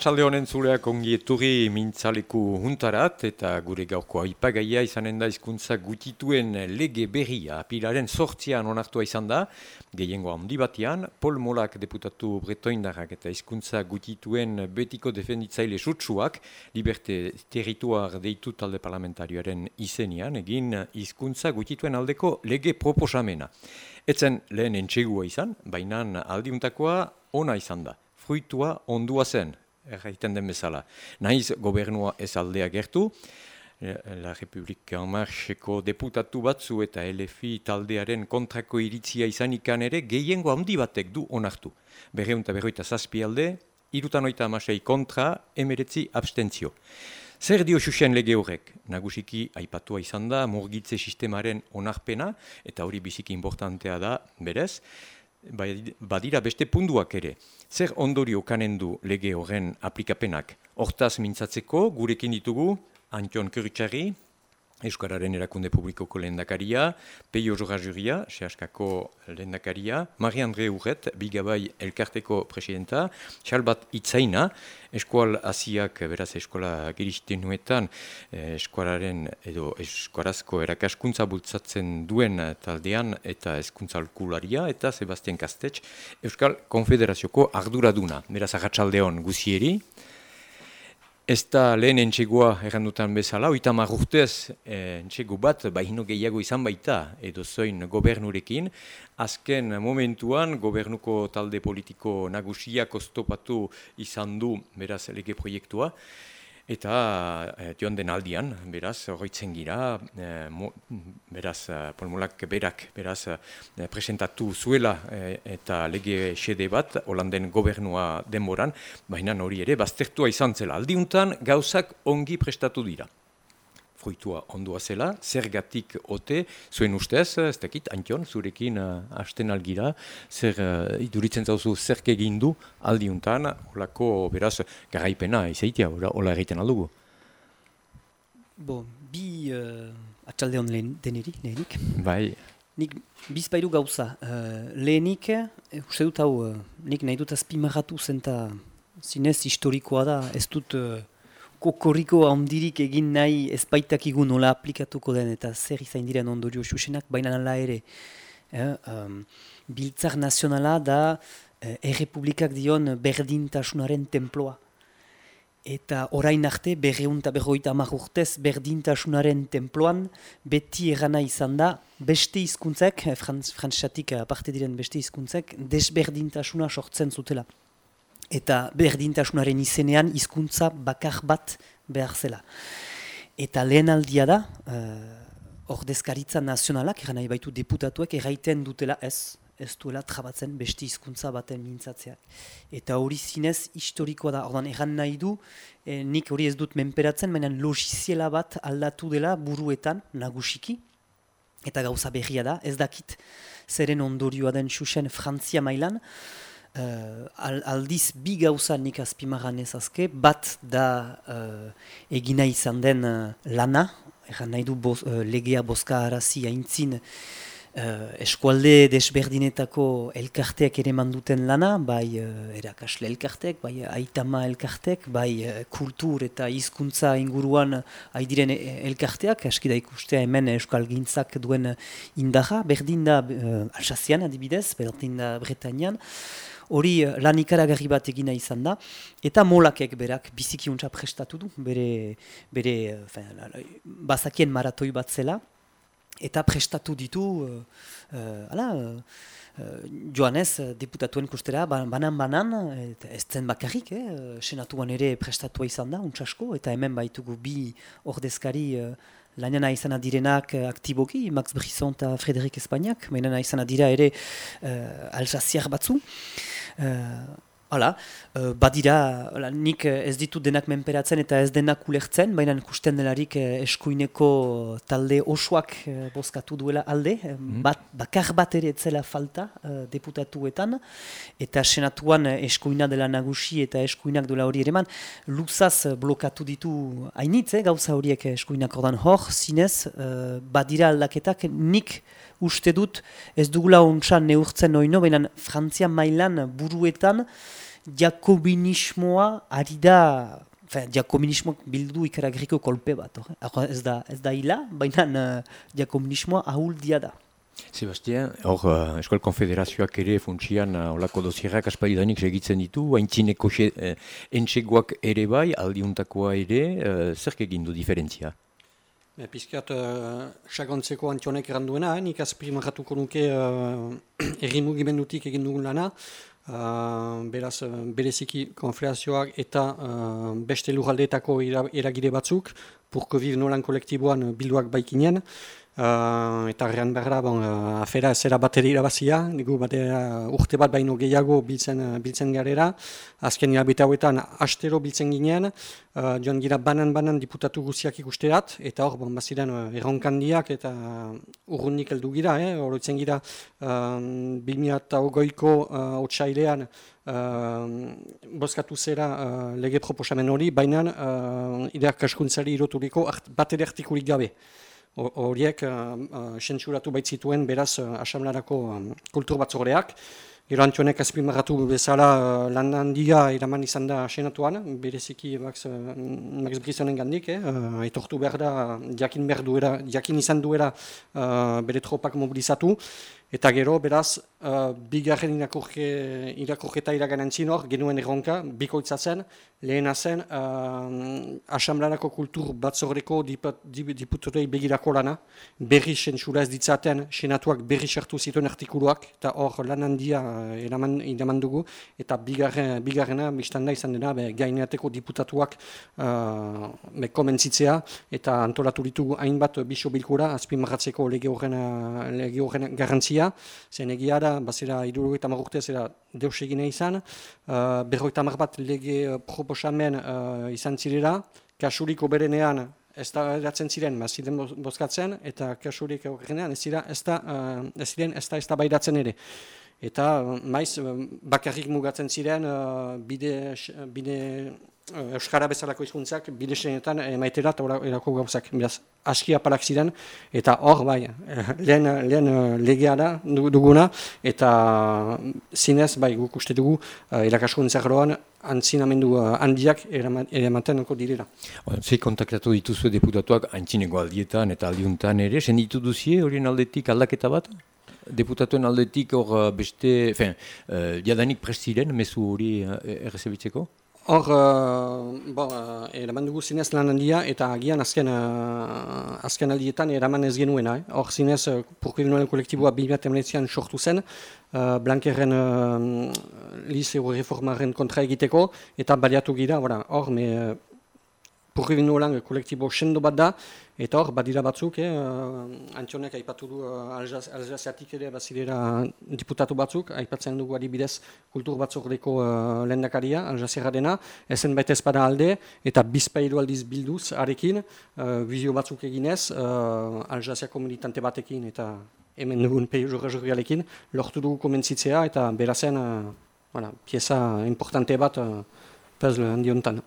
Arratxalde honen zuleak ongi eturri mintzaleku juntarat eta gure gaurko aipagaia izanen da izkuntza gutituen lege berria apilaren sortzian onartua izan da, gehiengo handi batean, Pol Molak deputatu bretoindarrak eta izkuntza gutituen betiko defenditzaile sutsuak, liberte territuar deitu talde parlamentarioaren izenian, egin izkuntza gutituen aldeko lege proposamena. Etzen lehen entxegua izan, baina aldiuntakoa ona izan da. Fruitua ondua zen, erraiten den bezala. Naiz gobernua ez aldea gertu, eh, La Republika Marxeko deputatu batzu eta LFI taldearen kontrako iritzia izan ikan ere gehiengo handi batek du onartu. Berreunta berroita zazpi alde, irutan oita amasei kontra, emeretzi abstentzio. Zer dio xuxen lege horrek? Nagusiki aipatua izan da, murgitze sistemaren onarpena, eta hori biziki importantea da, berez, badira beste punduak ere. Zer ondorio kanen du lege horren aplikapenak? Hortaz mintzatzeko gurekin ditugu Antion Kuritsari, Euskararen erakunde publikoko lehendakaria, Peio Jorajuria, Seaskako lehendakaria, Marie-André Urret, Bigabai Elkarteko presidenta, Xalbat Itzaina, Eskual Asiak, beraz eskola giristen nuetan, eh, eskualaren edo eskuarazko erakaskuntza bultzatzen duen taldean eta eskuntzalkularia, eta Sebastian Kastetx, Euskal Konfederazioko arduraduna. Beraz, agatsaldeon guzieri. Ez da lehen entxegoa errandutan bezala, oita marrurtez eh, entxego bat, bahino gehiago izan baita, edo zoin gobernurekin. Azken momentuan, gobernuko talde politiko nagusiak oztopatu izan du, beraz, lege proiektua. Eta e, joan den aldian, beraz, horretzen gira, e, beraz, e, polmolak berak, beraz, e, presentatu zuela eta lege xede bat, Holanden gobernua denboran, baina hori ere, baztertua izan zela. Aldiuntan, gauzak ongi prestatu dira fruitua ondua zela, zergatik ote, zuen ustez, ez dakit, antion, zurekin uh, hasten algira, zer uh, iduritzen zauzu zerk egin du aldiuntan, holako beraz garaipena izaitia, hola egiten aldugu. Bo, bi uh, atxalde hon deneri, lehenik. Bai. Nik bizpairu gauza, uh, lehenik, uh, uste dut hau, uh, nik nahi dut azpimarratu zenta zinez historikoa da, ez dut kokoriko handirik egin nahi ezpaitakigu nola aplikatuko den eta zer izain diren ondorio xuxenak, baina nala ere. Eh, um, Biltzar nazionala da eh, errepublikak dion berdintasunaren temploa. Eta orain arte, berreun eta berroita urtez berdintasunaren temploan, beti erana izan da, beste hizkuntzek, eh, frantzatik aparte diren beste hizkuntzek, desberdintasuna sortzen zutela eta berdintasunaren izenean hizkuntza bakar bat behar zela. Eta lehen aldia da, uh, ordezkaritza nazionalak, eran nahi baitu deputatuek, erraiten dutela ez, ez duela trabatzen beste hizkuntza baten mintzatzeak. Eta hori zinez historikoa da, ordan erran nahi du, eh, nik hori ez dut menperatzen, baina logiziela bat aldatu dela buruetan, nagusiki, eta gauza berria da, ez dakit zeren ondorioa den xuxen Frantzia mailan, Uh, aldiz bi gauza nik azpimarran ezazke, bat da uh, egina izan den uh, lana, egan nahi du bos, uh, legea boska harazi haintzin uh, eskualde desberdinetako elkarteak ere manduten lana, bai uh, erakasle elkartek, bai aitama elkartek, bai kultur eta hizkuntza inguruan haidiren elkarteak, eski da ikustea hemen euskal gintzak duen indaja, berdin da uh, Alsazian adibidez, berdin da Bretañan, hori eh, lan ikaragarri bat egina izan da, eta molakek berak biziki untsa prestatu du, bere, bere fin, bazakien maratoi bat zela, eta prestatu ditu, uh, uh, ala, joanez, deputatuen kustera, banan-banan, ez zen bakarrik, eh, senatuan ere prestatua izan da, untsasko, eta hemen baitugu bi ordezkari uh, lainana izan direnak aktiboki, Max Brisson eta Frederik Espainiak, mainana izan dira ere uh, alsaziak batzu. 呃，Hala, uh, badira, nik eh, ez ditut denak menperatzen eta ez denak ulertzen, baina ikusten delarik uh, eskuineko talde osoak bozkatu duela alde, mm. bat, bakar bat ere etzela falta deputatuetan, eta senatuan eskuina dela nagusi eta eskuinak duela hori ere man, luzaz blokatu ditu hainitz, gauza horiek eskuinak. Ordan hor, zinez, badira aldaketak nik uste dut ez dugula ontsan neurtzen noino, baina Frantzia mailan buruetan jakobinismoa ari da, jakobinismoak bildu ikaragriko kolpe bat, ez da, ez da hila, baina uh, jakobinismoa ahuldia da. Sebastian, hor, uh, Eskual Konfederazioak ere funtsian uh, olako dozierrak aspaidanik segitzen ditu, haintzineko uh, entxegoak ere bai, aldiuntakoa ere, uh, zerk egin du diferentzia? E, Pizkiat, uh, sagontzeko antionek erranduena, eh? nik azprimarratuko nuke uh, erri mugimendutik egin dugun lana, uh, beraz, bereziki konfederazioak eta uh, beste lujaldeetako eragire batzuk, purko viv nolan kolektiboan bilduak baikinen, Uh, eta horrean behar bon, uh, afera zera bateri irabazia, nigu batera urte bat baino gehiago biltzen, biltzen garera, azken hilabete hauetan astero biltzen ginen, uh, joan gira banan-banan diputatu guziak ikusterat, eta hor, bon, baziren uh, erronkandiak eta urrundik heldu gira, eh? horretzen gira uh, 2008ko uh, otxailean uh, bozkatu zera uh, lege proposamen hori, baina uh, ideak kaskuntzari iroturiko bat ere artikulik gabe horiek uh, uh, baitzituen beraz uh, asamlarako kultur batzordeak. Gero antionek azpimarratu bezala uh, lan handia iraman izan da senatuan, bereziki Max, uh, Max Brisonen gandik, eh? uh, etortu behar da, jakin, behar duera, jakin izan duera uh, bere tropak mobilizatu, Eta gero, beraz, uh, bigarren irakurketa iraganen hor, genuen erronka, bikoitzatzen, lehena zen, uh, asamlarako kultur batzorreko diputurei begirako lana, berri sentsura ez ditzaten, senatuak berri sartu zituen artikuluak, eta hor lan handia uh, eraman, dugu, eta bigarren, bigarrena, biztanda izan dena, be, gaineateko diputatuak uh, komentzitzea, eta antolatu hainbat biso bilkura, azpimarratzeko lege horren garantzia, egia, zen egia da, bazera irurogeita marrurte zera deus egine izan, uh, berroita bat lege uh, proposamen uh, izan zirela, kasuriko berenean ez da eratzen ziren, ma ziren bozkatzen, eta kasurik horrenean ez, ez, uh, ez ziren ez da ez da bairatzen ere. Eta maiz bakarrik mugatzen ziren uh, bide, bide Euskara bezalako hizkuntzak bide senetan emaitera eta erako gauzak. Beraz, aski apalak ziren, eta hor bai, lehen, lehen legea da duguna, eta zinez, bai, guk uste dugu, uh, irakaskuntza geroan, antzinamendu handiak eramaten eko direla. Zei kontaktatu dituzu deputatuak antzineko aldietan eta aldiuntan ere, sen ditu duzie horien aldetik aldaketa bat? deputatuen aldetik hor beste, fin, jadanik prestiren, mesu hori uh, errezebitzeko? Hor, uh, bo, uh, eraman dugu zinez lan handia eta agian azken, uh, azken aldietan eraman ez genuena. Eh? Hor zinez, uh, purkibinoen kolektiboa bilat emanetzean sortu zen, uh, Blankerren uh, liceo reformaren kontra egiteko eta baliatu gira, hor, me, Purri lan kolektibo sendo bat da, eta hor, badira batzuk, eh, Antionek aipatu du uh, Alsaziatik ere bazilera diputatu batzuk, aipatzen dugu adibidez kultur batzuk deko uh, lendakaria, Alsaziera dena, ezen baita ezpada alde, eta bizpailu aldiz bilduz arekin, uh, vizio batzuk eginez, uh, Alsaziako militante batekin, eta hemen dugun peio jorra lortu dugu komentzitzea, eta berazen, uh, voilà, pieza importante bat, uh, pezle handiontan.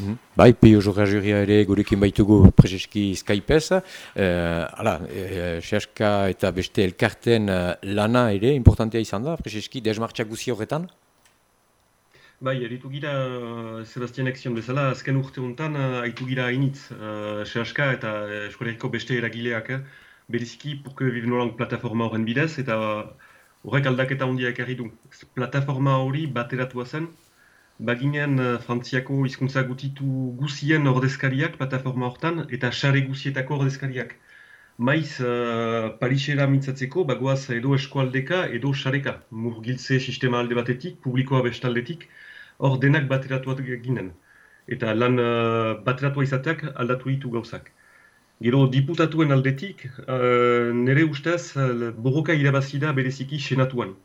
Mm. Bai, pio jorra juria ere gurekin baitugu prezeski Skype-ez. Eh, ala, eh, eta beste elkarten eh, lana ere, importantea izan da, prezeski, desmartxak guzi horretan? Bai, eritu gira uh, Sebastian Exion bezala, azken urte honetan, haitu gira hainitz, uh, eta eskoleriko beste eragileak, eh? beriziki, purke vive plataforma horren bidez, eta horrek aldaketa hondiak erri du. Plataforma hori bateratua zen, Baginen uh, Frantziako hizkuntza gutitu guzien ordezkariak plataforma hortan eta sare guzietako ordezkariak. Maiz uh, Parixera mintzatzeko bagoaz edo eskualdeka edo sareka. Murgiltze sistema alde batetik, publikoa bestaldetik, hor denak bateratuak ginen. Eta lan uh, bateratua izateak aldatu ditu gauzak. Gero diputatuen aldetik, uh, nire ustez, uh, borroka irabazi da bereziki senatuan.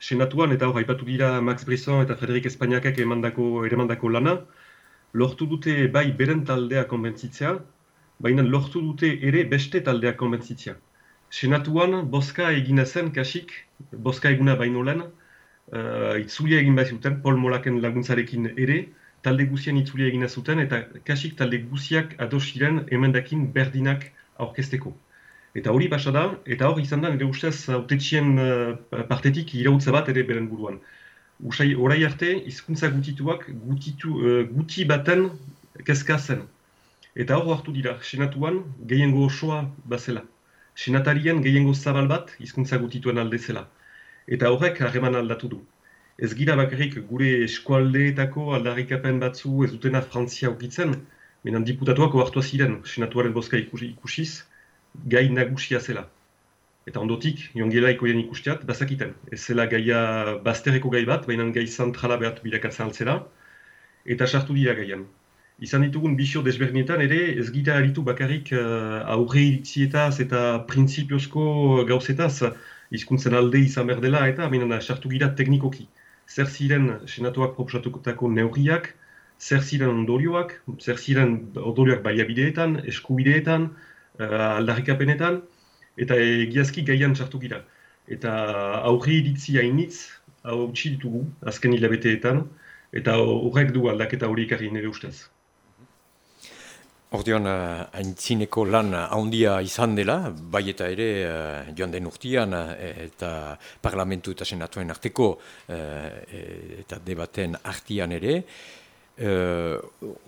Senatuan, eta hor, haipatu dira Max Brisson eta Frederik Espainiakak emandako, ere lana, lortu dute bai beren taldea konbentzitzea, baina lortu dute ere beste taldea konbentzitzea. Senatuan, boska egina zen, kasik, boska eguna baino lehen, uh, itzulia egin behar zuten, Paul Molaken laguntzarekin ere, talde guzian itzulia egina zuten, eta kasik talde guziak adosiren emendakin berdinak aurkesteko. Eta hori basa da, eta hori izan da, nire ustez, autetxien uh, partetik irautza bat ere beren buruan. Usai, orai arte, hizkuntza gutituak gutitu, uh, guti baten kezka zen. Eta hor hartu dira, senatuan gehiengo osoa bazela. Senatarien gehiengo zabal bat hizkuntza gutituen alde zela. Eta horrek harreman aldatu du ez gira bakarrik gure eskualdeetako aldarrikapen batzu ez dutena Frantzia ukitzen, menan diputatuak oartua ziren, senatuaren boska ikusiz, gai nagusia zela. Eta ondotik, jongela ikoien ikustiat, bazakiten. Ez zela gaia bazterreko gai bat, baina gai zentrala behar bilakatzen altzera, eta sartu dira gaian. Izan ditugun bisio desberdinetan ere, ez gira aritu bakarrik uh, aurre iritzietaz eta prinsipiozko gauzetaz, hizkuntzen alde izan berdela, eta baina sartu gira teknikoki zer ziren senatuak proposatutako neurriak, zer ziren ondorioak, zer ziren ondorioak baliabideetan, eskubideetan, aldarrikapenetan, eta egiazki gaian txartu gira. Eta aurri iritzi hainitz, hau ditugu, azken hilabeteetan, eta horrek du aldaketa hori ikarri nire ustez. Ordean, uh, haintzineko lan handia izan dela, bai eta ere uh, joan den urtian eta parlamentu eta senatuen arteko eta debaten artian ere. Uh,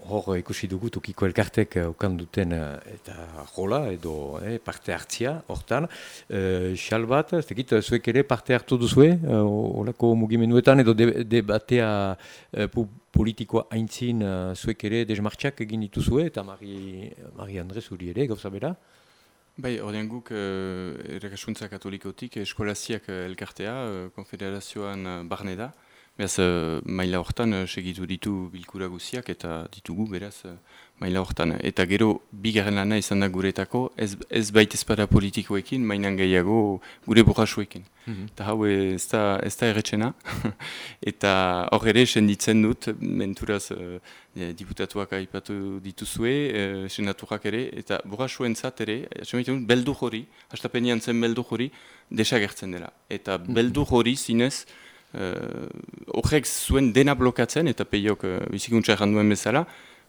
hor ikusi dugu tukiko elkartek okan duten uh, eta jola edo eh, parte hartzia hortan. Uh, xal bat, ez tekit, zuek ere parte hartu duzue, uh, olako mugimenduetan edo debatea de uh, politikoa haintzin uh, zuek ere desmartxak egin dituzue eta Mari, Mari Andre zuri ere, gauza bera? Bai, ordean guk uh, errekasuntza katolikotik eskolaziak elkartea, uh, konfederazioan uh, barne da. Beraz, uh, maila hortan uh, segitu ditu bilkura guziak eta ditugu beraz uh, maila hortan. Eta gero, bigarren lana izan da guretako, ez, ez baita ezpada politikoekin, mainan gehiago gure borrasuekin. Mm Eta hau ez da, ez da erretxena. eta hor ere, senditzen dut, menturaz uh, diputatuak aipatu dituzue, uh, senaturak ere, eta borrasuen zat ere, beldu hori, hastapenian zen beldu hori, desagertzen dela. Eta mhm. beldu hori zinez, Eh, horrek uh, zuen dena blokatzen, eta peiok uh, bizikuntza erranduen bezala,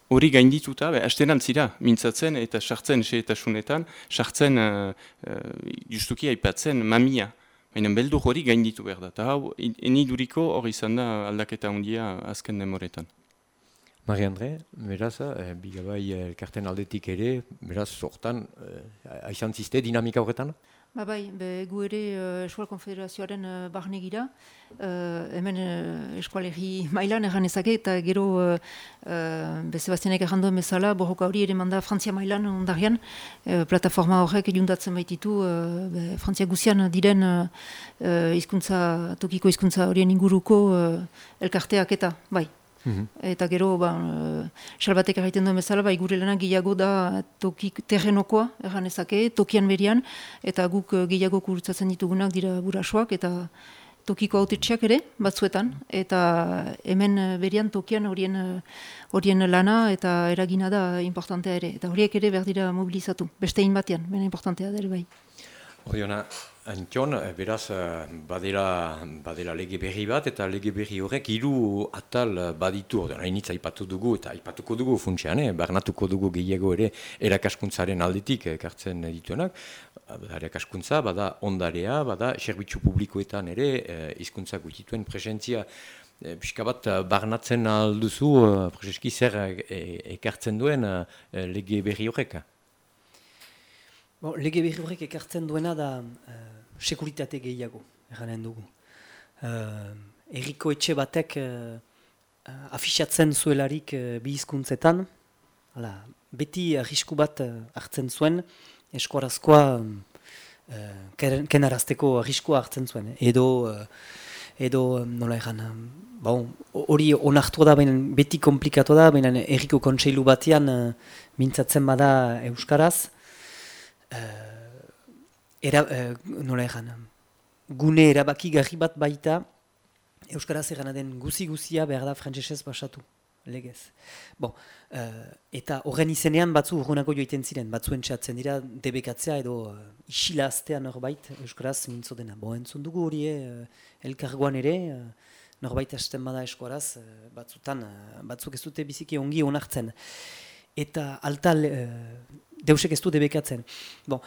hori gaindituta, be, astenan mintzatzen eta sartzen xeetasunetan, sartzen uh, justuki aipatzen mamia. Baina beldu hori gainditu behar da. Eta hau, eni duriko hori izan da aldaketa handia azken demoretan. Mari Andre, beraz, eh, bigabai elkarten aldetik ere, beraz, sortan, eh, aizan ziste dinamika horretan? Ba bai, be, gu ere uh, Eskual Konfederazioaren uh, barne gira, uh, hemen uh, eskualerri mailan erran ezake, eta gero uh, be Sebastianek erranduen bezala, borroka hori ere manda Frantzia mailan ondarian, uh, plataforma horrek edundatzen baititu, uh, be, Frantzia guzian diren uh, izkuntza, tokiko hizkuntza horien inguruko uh, elkarteak eta, bai. Mhm. Eta gero, ba, salbatek erraiten duen bezala, ba, gure lana gehiago da tokik terrenokoa, erran ezake, tokian berian, eta guk eh, gehiago kurtzatzen ditugunak dira burasoak, eta tokiko autetxeak ere, batzuetan, eta hemen eh, berian tokian horien, horien lana eta eragina da importantea ere. Eta horiek ere behar dira mobilizatu, beste batean, bena importantea da ere bai. Horiona, Antion, eh, beraz, eh, badela, badela lege berri bat, eta lege berri horrek hiru atal eh, baditu, hainitza ipatu dugu, eta ipatuko dugu funtsean, eh? barnatuko dugu gehiago ere erakaskuntzaren aldetik ekartzen dituenak. Erakaskuntza, bada ondarea, bada serbitzu publikoetan ere hizkuntza gutituen presentzia. E, bat barnatzen alduzu, prezeski zer ekartzen duen lege berri horrek? Bon, lege berri horrek ekartzen duena da sekuritate gehiago, erranen dugu. Uh, erriko etxe batek uh, afixatzen zuelarik uh, bi hizkuntzetan, hala, beti arrisku bat uh, hartzen zuen, eskuarazkoa uh, kenarazteko arriskua hartzen zuen. Edo, uh, edo nola erran, bon, hori onartu da, benen, beti komplikatu da, baina erriko kontseilu batean uh, mintzatzen bada Euskaraz, era, nola egan, gune erabaki garri bat baita, Euskaraz egana den guzi-guzia behar da frantzesez basatu, legez. Bon, eta horren izenean batzu urgunako joiten ziren, batzuen txatzen dira debekatzea edo uh, isila aztean norbait Euskaraz mintzo dena. Bo, entzun dugu hori elkargoan ere, norbait hasten bada eskuaraz, eh, batzutan, eh, batzuk ez dute biziki ongi onartzen. Eta alta uh, deusek ez dute bekatzen. Bon,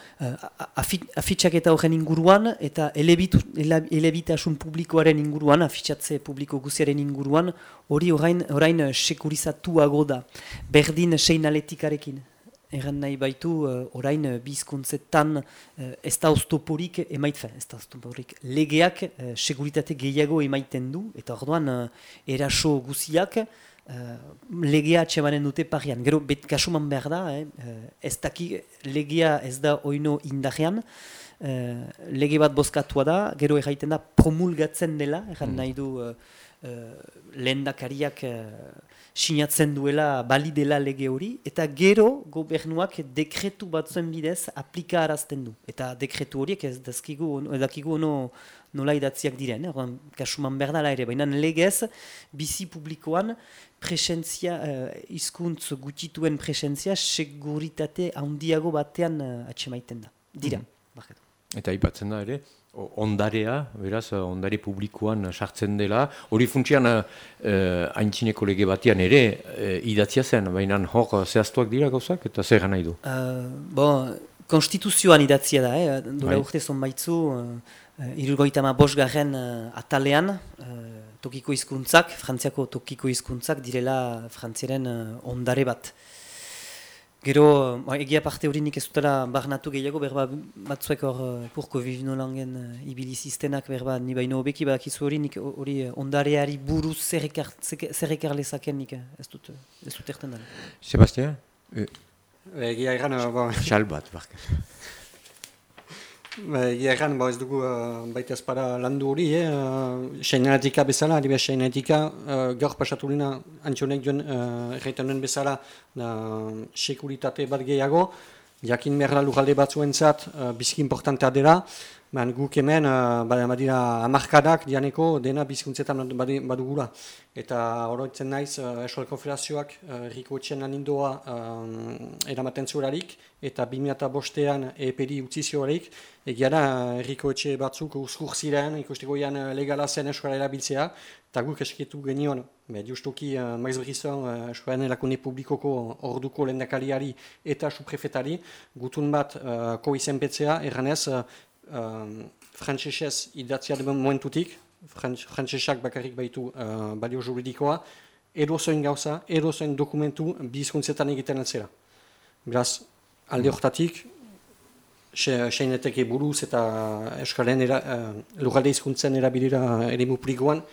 afitxak eta horren inguruan, eta elebitasun publikoaren inguruan, afitxatze publiko guziaren inguruan, hori orain, orain sekurizatuago da. Berdin sein aletikarekin. Erran nahi baitu, uh, orain bizkuntzetan uh, ez da oztoporik emaitfe, ez da oztoporik legeak seguritate gehiago emaiten du, eta orduan eraso guziak uh, legea atxemanen dute parian. Gero, bet kasuman behar da, eh, ez daki legea ez da oino indajean, uh, lege bat bozkatua da, gero erraiten da promulgatzen dela, erran mm. nahi du uh, lehendakariak sinatzen duela balidela lege hori, eta gero gobernuak dekretu batzuen bidez aplika arazten du. Eta dekretu horiek ez dazkigu, edakigu ono nola idatziak diren, eh? kasuman berdala ere, baina legez bizi publikoan presentzia, uh, izkuntz gutituen presentzia seguritate handiago batean uh, atxemaiten da. Dira. Mm Eta ipatzen da ere, ondarea, beraz, ondare publikoan sartzen dela. Hori funtsian, eh, haintzineko lege batean ere, eh, idatzia zen, baina hor zehaztuak dira gauzak, eta zer nahi du? Uh, bon, konstituzioan idatzia da, eh? dura bai. urte zonbaitzu, uh, irurgoita ma bosgarren uh, atalean, uh, tokiko hizkuntzak, frantziako tokiko hizkuntzak direla frantziaren uh, ondare bat. Gero, ba, egia parte hori nik ez dutela barnatu gehiago, berba batzuek hor purko vivino langen uh, ibili ziztenak, berba ni baino obeki badakizu hori, nik hori uh, ondareari buruz zer ekar lezaken nik ez dut, ez dut erten dara. Sebastia? Egia egan, ba... Xal bat, barka. Egia egan, ba ez dugu uh, baita ezpara landu hori, eh? seinenetika bezala, adibe seinenetika, uh, gaur pasatu lina antxonek joan uh, erraiten duen bezala uh, sekuritate bat gehiago, jakin merla lujalde batzuen zat, uh, bizki importantea dela, Man, guk hemen, uh, badira amarkadak dianeko dena bizkuntzetan badugula. Eta horretzen naiz, uh, Eskual Konfederazioak uh, Riko Etxen um, eramaten zurarik, eta 2005an EPD utzi ziorik, egia da Riko Etxe batzuk uzkur ziren, ikusteko ean legala zen Eskuala erabiltzea, eta guk eskitu genion, be, justuki uh, maiz berrizan uh, Eskualen erakune publikoko orduko lendakariari eta suprefetari, gutun bat uh, ko izenpetzea, erranez, uh, um, frantzesez idatzia den momentutik, frantzesak bakarrik baitu uh, balio juridikoa, edo zoin gauza, edo zoin dokumentu bizkuntzetan egiten altzera. Beraz, alde horretatik, seineteke buruz eta eskalen era, uh, lugalde izkuntzen erabilira ere muplikoan,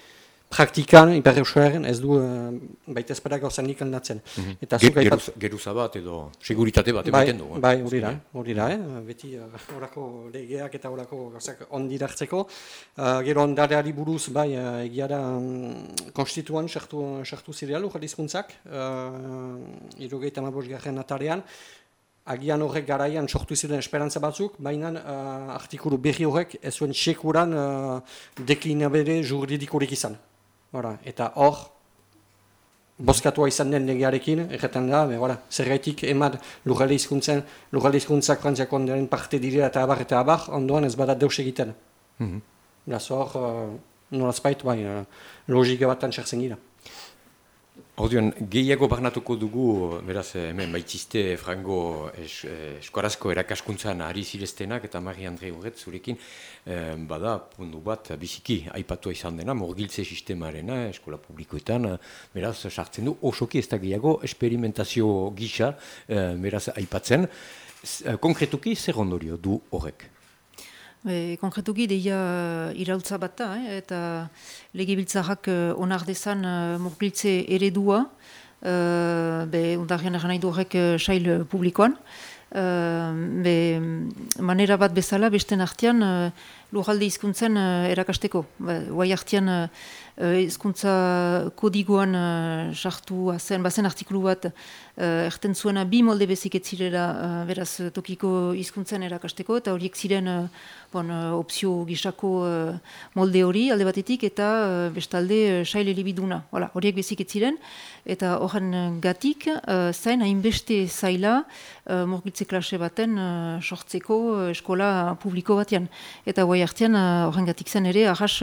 praktikan, Iper Euskaren, ez du uh, baita ezpada gauzan nik aldatzen. Mm -hmm. Eta Ge geruz, geruza bat edo seguritate bat bai, ematen du. Eh? Bai, hori da, hori da, eh? beti uh, legeak eta horako gauzak ondirartzeko. Uh, gero ondareari buruz, bai, uh, egia da um, konstituan sartu, sartu zireal, urra dizkuntzak, uh, irogeita mabos garen atarean, agian horrek garaian sortu ziren esperantza batzuk, baina uh, artikulu berri horrek ez zuen sekuran uh, deklinabere juridikorik izan. Ora, eta hor, bozkatua izan den legearekin, erretan da, be, zer gaitik emat lugale izkuntzen, lugale izkuntzak frantziako ondaren parte dira eta abar eta abar, ondoan ez bada deus egiten. Mm -hmm. hor, uh, nolazpait, bai, uh, logika bat antxerzen gira. Orduan, gehiago barnatuko dugu, beraz, hemen baitziste frango es, eskorazko erakaskuntzan ari zireztenak eta Mari Andre horret zurekin, eh, bada, pundu bat, biziki, aipatu izan dena, morgiltze sistemarena, eskola publikoetan, beraz, sartzen du, osoki ez da gehiago, esperimentazio gisa, eh, beraz, aipatzen. Konkretuki, zer ondorio du horrek? E, konkretuki deia irautza bat da, eh? eta legibiltzarrak uh, onar dezan uh, murgiltze eredua, uh, be undarrian eran nahi horrek uh, sail publikoan. Uh, be, manera bat bezala, beste artean, uh, lujalde izkuntzen uh, erakasteko. Ba, Guai artean, uh, ezkuntza kodigoan sartu uh, zen, bazen artikulu bat uh, erten zuena bi molde bezik etzirela uh, beraz tokiko hizkuntzen erakasteko eta horiek ziren uh, bon, opzio gisako molde hori alde batetik eta uh, bestalde saile libiduna. horiek bezik etziren eta horren gatik uh, zain hainbeste zaila uh, morgitze klase baten uh, sortzeko eskola publiko batean. Eta guai hartian horren gatik zen ere ahas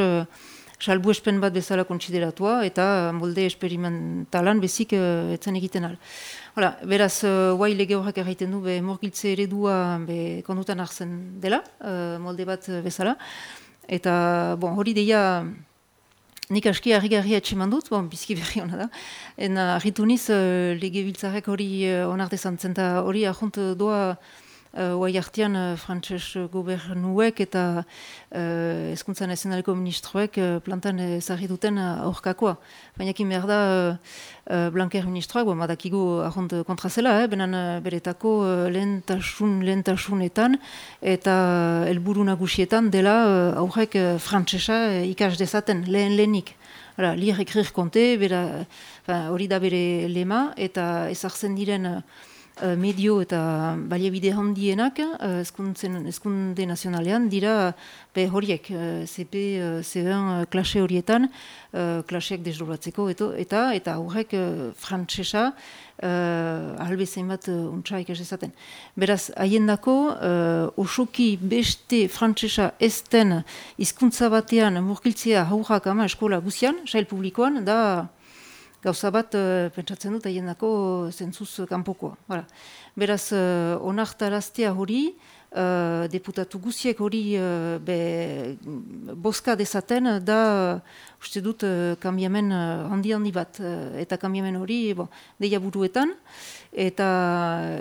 salbu espen bat bezala kontsideratua eta molde esperimentalan bezik uh, etzen egiten al. Hala, beraz, uh, guai lege horrek erraiten du, be, morgiltze eredua be, kondutan hartzen dela, uh, molde bat bezala. Eta, bon, hori deia, nik aski harri-garri atseman dut, bon, bizki berri hona da. En harritu niz, uh, lege biltzarek hori uh, onartezan zen, hori ahunt doa, Hoi uh, hartian uh, frantses gobernuek eta uh, eskuntzan esenaleko ministroek uh, plantan ezarri duten aurkakoa. Baina ekin behar da uh, uh, Blanker ministroak, bon, badakigu ahont kontrazela, eh, benan uh, beretako uh, lehentasun, lehentasunetan eta helburu nagusietan dela uh, aurrek uh, frantsesa uh, ikas dezaten lehen lehenik. Hala, lier ekrir konte, hori da bere lema, eta ezartzen diren Eh, medio eta baliabide handienak uh, eskunde nazionalean dira be horiek uh, CP uh, C1 klase horietan klaseak desdoblatzeko eta eta horrek frantsesa uh, ahalbezein bat untsa ikasezaten. Beraz, haiendako uh, osoki beste frantsesa ezten hizkuntza batean murkiltzea haurrak ama eskola guzian, sail publikoan, da gauza bat uh, pentsatzen dut haien dako zentzuz kanpokoa. Voilà. Beraz, uh, onartaraztea hori, uh, deputatu guziek hori uh, be, boska dezaten da, uh, uste dut, uh, kambiamen uh, handi handi bat. Uh, eta kambiamen hori, bon, deia buruetan, eta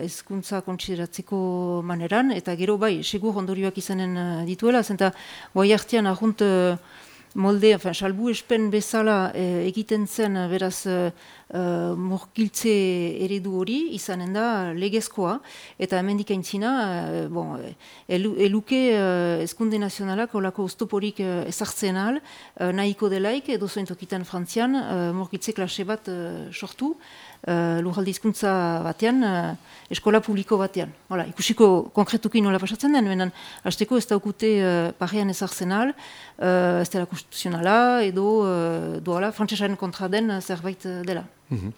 ezkuntza kontsideratzeko maneran, eta gero bai, segur ondorioak izanen uh, dituela, zenta, guai hartian ahunt, molde, enfin, salbu espen bezala eh, egiten zen beraz eh, uh, morgiltze eredu hori izanen da legezkoa. Eta hemen dikaintzina uh, bon, elu, eluke eskunde nazionalak olako oztoporik uh, ezartzen al uh, nahiko delaik edo zointokitan frantzian uh, morgiltze klase bat sortu uh, lurralde izkuntza batean, uh, eskola publiko batean. Hala, ikusiko konkretuki nola pasatzen den, benen, hasteko ez daukute uh, parean ezartzen al, uh, ez dela konstituzionala, edo uh, doala, frantzesaren kontra den zerbait dela. Mm -hmm.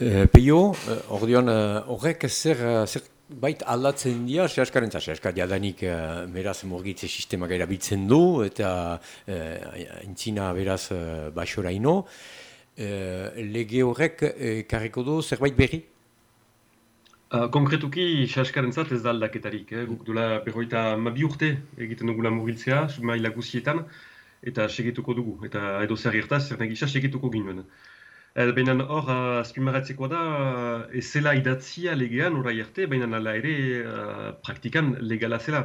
uh, Peio, uh, horrek zer, zer bait aldatzen dira, sehaskaren za, sehaskar jadanik uh, beraz morgitze sistema gaira bitzen du, eta uh, intzina beraz uh, basora uh, lege horrek uh, karriko du zerbait berri? Uh, konkretuki, sehaskaren zat ez da aldaketarik, eh? guk dula berroita mabi urte egiten dugula morgiltzea, maila guzietan, eta segetuko dugu, eta edo zer gertaz, zer negisa segetuko ginoen. Eh, baina hor, azpimarratzeko da, ez zela idatzia legean orai arte, baina ala ere uh, praktikan legala zela.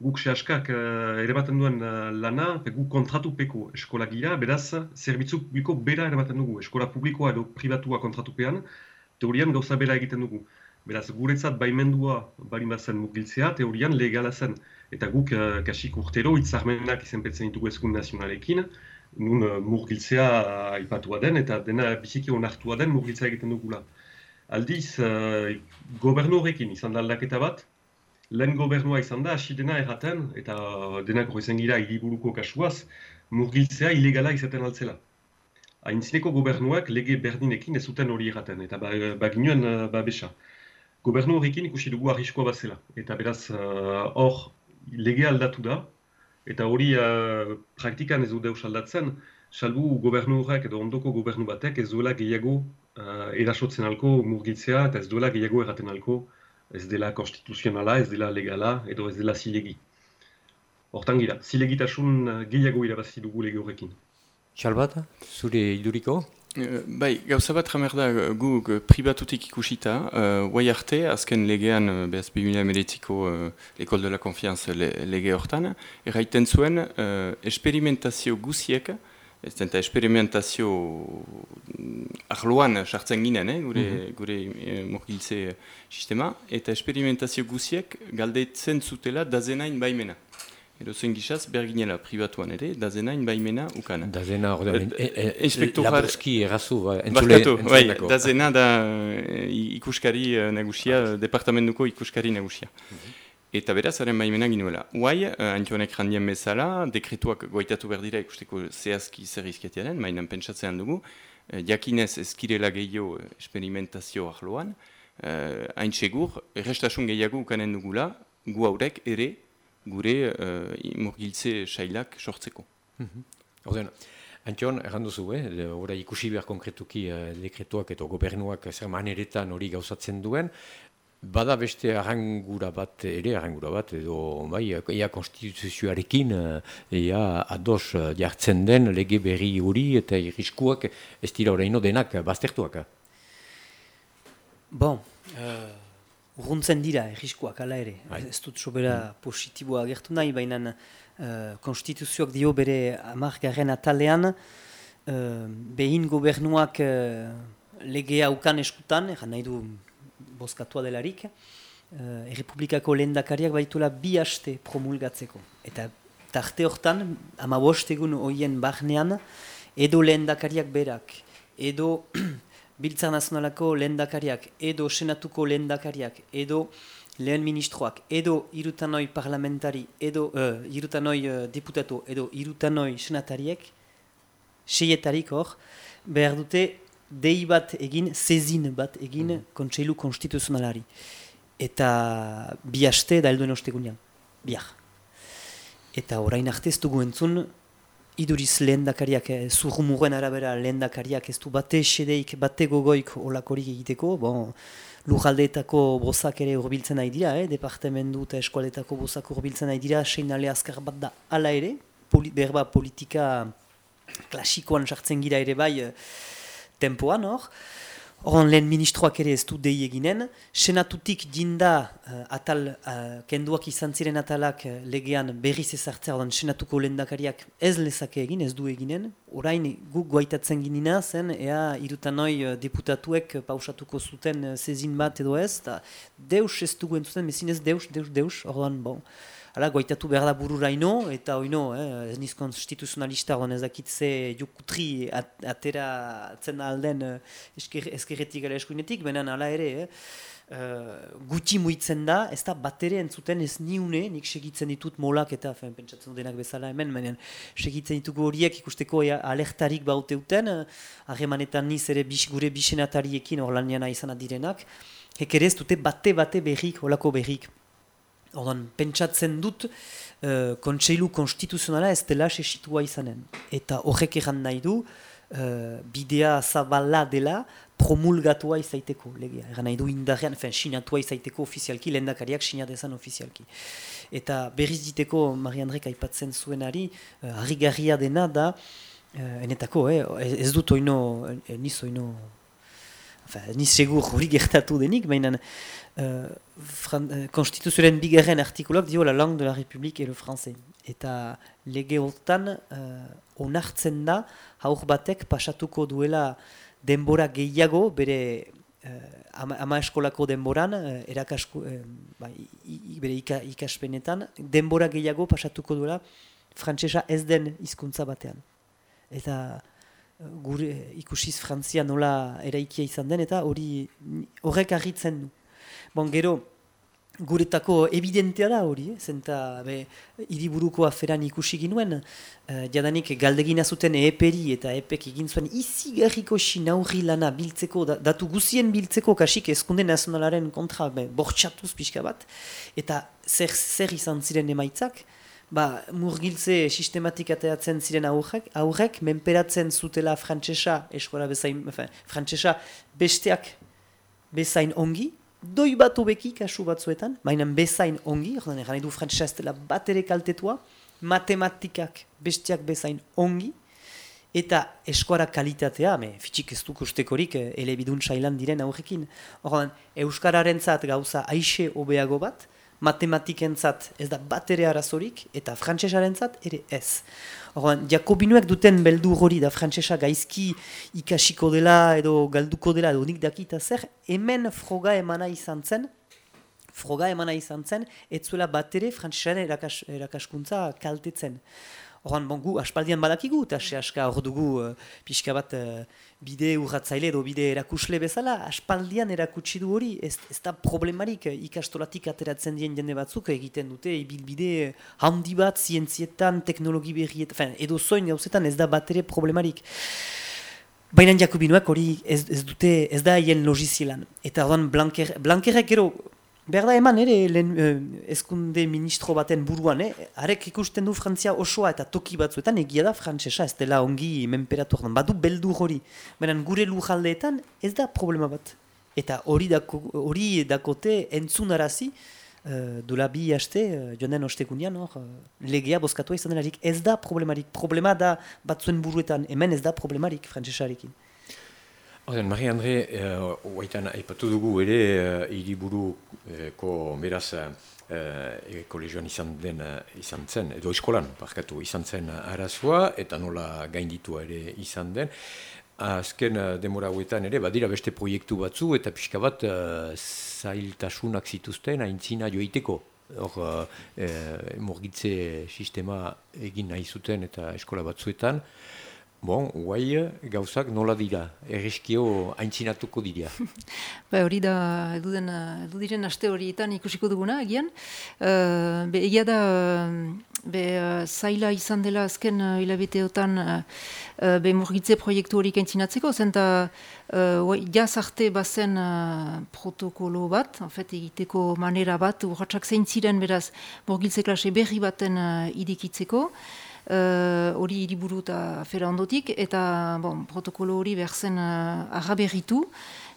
Guk sehaskak uh, ere baten duen uh, lana, guk kontratu peko eskola gira, beraz, zerbitzu publiko bera ere baten dugu. Eskola publikoa edo privatua kontratupean, teorian gauza bera egiten dugu. Beraz, guretzat baimendua bari bazen mugiltzea, teorian legala zen. Eta guk, uh, kasik urtero, itzarmenak izenpetzen ditugu eskun nazionalekin, nun uh, murgiltzea aipatua den eta dena biziki onartua den murgiltzea egiten dugula. Aldiz, uh, gobernu horrekin izan da aldaketa bat, lehen gobernua izan da, hasi dena erraten, eta denak hori zen gira hiriburuko kasuaz, murgiltzea ilegala izaten altzela. Aintzineko gobernuak lege berdinekin ez zuten hori erraten, eta baginuen ba, uh, babesa. Gobernu horrekin ikusi dugu arriskoa bat zela, eta beraz uh, hor lege aldatu da, Eta hori uh, praktikan ez du deus aldatzen, salbu gobernu horrek edo ondoko gobernu batek ez duela gehiago uh, erasotzen alko murgitzea eta ez duela gehiago erraten alko ez dela konstituzionala, ez dela legala edo ez dela zilegi. Hortan gira, zilegitasun uh, gehiago irabazi dugu lege horrekin. Salbata, zure iduriko? Uh, bai, gauza bat jamer da gu pribatutik ikusita, uh, guai arte, azken legean, uh, behaz bimila meretziko uh, Ekol de la Confianz le, lege hortan, erraiten zuen, uh, esperimentazio guziek, ez denta esperimentazio arloan sartzen ginen, eh, gure, mm -hmm. gure uh, mokiltze sistema, eta esperimentazio guziek galdetzen zutela dazenain baimena. Edo zen gizaz, berginela privatuan ere, da zena inbaimena ukan. Da zena, ordean, E- e, e, inspektorar- laburski errazu, ba, entzule, bai, entzulenako. da eh, ikuskari eh, nagusia, departamentuko ikuskari nagusia. Eta beraz, haren baimena ginuela. Huai, uh, Antionek randien bezala, dekretuak goitatu behar dira ikusteko zehazki zer izketiaren, mainan pentsatzean dugu, eh, jakinez ezkirela gehiago eh, experimentazio arloan, uh, hain segur, errestasun gehiago ukanen dugula, gu haurek ere gure uh, murgiltze sailak sortzeko. Ordean, Antion, erran eh? ora ikusi behar konkretuki eh, dekretuak eta gobernuak zer maneretan hori gauzatzen duen, bada beste arrangura bat, ere arrangura bat, edo bai, ea konstituzioarekin, eh, ea ados eh, jartzen den lege berri hori eta irriskuak ez dira oraino denak baztertuak. Bon, uh, urruntzen dira erriskoak ala ere. Bai. Ez dut sobera positiboa agertu nahi, baina uh, konstituzioak dio bere amargarren atalean, uh, behin gobernuak uh, legea ukan eskutan, nahi du bozkatua delarik, uh, errepublikako lehendakariak baitula bi haste promulgatzeko. Eta tarte hortan, ama egun hoien barnean, edo lehendakariak berak, edo Biltzar Nazionalako lehendakariak, edo Senatuko lehendakariak, edo lehen ministroak, edo irutanoi parlamentari, edo uh, irutanoi uh, deputatu, edo irutanoi senatariek, seietarik hor, behar dute dei bat egin, sezin bat egin kontseilu konstituzionalari. Eta bi haste da helduen ostegunean, biak. Eta orain arte ez dugu entzun, iduriz lehendakariak, eh, zurrumuren arabera lehendakariak ez du bate sedeik, bate gogoik olakorik egiteko, bon, lujaldeetako bozak ere urbiltzen nahi dira, eh? departamentu eta eskualetako bozak urbiltzen nahi dira, sein ale azkar bat da ala ere, poli, berba politika klasikoan sartzen gira ere bai eh, tempoan hor, Horren lehen ministroak ere ez du dei eginen, senatutik dinda uh, atal, uh, kenduak izan ziren atalak uh, legean berriz ezartzea, ordan senatuko lehendakariak ez lezake egin, ez du eginen. Orain guk guaitatzen ginina zen, ea irutanoi uh, deputatuek uh, pausatuko zuten uh, sezin bat edo ez, eta deus ez dugu entzuten, mezinez deus, deus, deus, ordan, bon. Hala, goitatu behar da bururaino, eta oino, eh, ez niz konstituzionalista, ordan ez dakitze jukutri at, atera atzen alden esker, eskerretik gara eskuinetik, benen hala ere, eh, uh, gutxi muitzen da, ez da bat ere entzuten ez niune, nik segitzen ditut molak eta, fen, pentsatzen denak bezala hemen, benen segitzen ditugu horiek ikusteko ea, alertarik bauteuten, uh, harremanetan niz ere bis, gure bisenatariekin hor laniana izan direnak, hek ere ez dute bate-bate berrik, holako berrik. Ordan, pentsatzen dut uh, kontseilu konstituzionala ez dela sesitua izanen. Eta horrek erran nahi du, uh, bidea zabala dela promulgatua izaiteko legea. Erran nahi du indarrean, fen, sinatua izaiteko ofizialki, lehendakariak sinatezan ofizialki. Eta berriz diteko, Mari Andrek aipatzen zuenari, uh, harrigarria dena da, uh, enetako, eh, ez dut oino, eh, niz oino, niz segur hori gertatu denik, baina uh, uh, konstituzioaren bigarren artikulak dio la langue de la République et le français. Eta lege hortan uh, onartzen da haur batek pasatuko duela denbora gehiago bere uh, ama, ama eskolako denboran, uh, erakasku, uh, ba, i, bere ika, ikaspenetan, denbora gehiago pasatuko duela frantsesa ez den hizkuntza batean. Eta gure ikusiz Frantzia nola eraikia izan den, eta hori horrek harritzen du. Bon, gero, guretako evidentea da hori, eh? zenta be, hiriburuko aferan ikusi ginuen, uh, jadanik galdegina zuten eperi eta epek egin zuen izigarriko sinaurri lana biltzeko, da, datu guzien biltzeko kasik ezkunde nazionalaren kontra be, bortxatuz pixka bat, eta zer, zer izan ziren emaitzak, ba, murgiltze sistematik ateatzen ziren aurrek, aurrek menperatzen zutela frantsesa eskola bezain, frantsesa besteak bezain ongi, doi bat obeki kasu batzuetan, baina bezain ongi, ordan egan edu frantsesa ez dela bat ere kaltetua, matematikak besteak bezain ongi, eta eskuara kalitatea, me, fitxik ez duk ustekorik eh, elebidun sailan diren aurrekin. Ordan, Euskararen zat gauza aixe obeago bat, matematikentzat ez da bat ere arazorik, eta frantsesaren zat ere ez. Ordan, Jakobinuek duten beldur hori da frantsesa gaizki ikasiko dela edo galduko dela edo nik dakita zer, hemen froga emana izan zen froga emana izan zen, ez zuela bat ere frantzesaren erakas, erakaskuntza kaltetzen. Horan, bon, gu, aspaldian badakigu, eta se aska hor dugu uh, pixka bat uh, bide urratzaile edo bide erakusle bezala, aspaldian erakutsi du hori, ez, ez da problemarik uh, ikastolatik ateratzen dien jende batzuk egiten dute, ibilbide handi bat, zientzietan, teknologi berrietan, edo zoin gauzetan ez da bat ere problemarik. Baina Jakobinoak hori ez, ez dute, ez da hien logizielan. Eta horan, blankerek gero, Behar da eman ere lehen ezkunde ministro baten buruan, eh? arek ikusten du Frantzia osoa eta toki batzuetan egia da frantzesa ez dela ongi menperatu badu beldu hori. Benen gure lujaldeetan ez da problema bat. Eta hori dako, hori dakote entzunarazi uh, dula bi haste, uh, joan den ostekunian, uh, legea bozkatu izan denarik ez da problemarik. Problema da batzuen buruetan, hemen ez da problemarik frantzesarekin. Oden, Marie-André, uh, aipatu dugu ere, uh, hiriburuko uh, beraz uh, kolegioan izan den uh, izan zen, edo eskolan, parkatu, izan zen arazoa, eta nola gainditua ere izan den. Azken demora hauetan ere, badira beste proiektu batzu, eta pixka bat uh, zailtasunak zituzten aintzina joiteko. Hor, uh, morgitze sistema egin nahi zuten eta eskola batzuetan. Bon, guai gauzak nola dira, erreskio haintzinatuko dira. ba, hori da, edu, den, edu diren aste horietan ikusiko duguna, egian. Uh, be, egia da, be, uh, zaila izan dela azken uh, hilabeteotan uh, be murgitze proiektu hori aintzinatzeko, zenta uh, jaz arte bazen uh, protokolo bat, en fet, egiteko manera bat, urratxak zein ziren beraz murgitze klase berri baten uh, idikitzeko, Eh, hori uh, iriburu eta afera ondotik, eta bon, protokolo hori behar zen uh,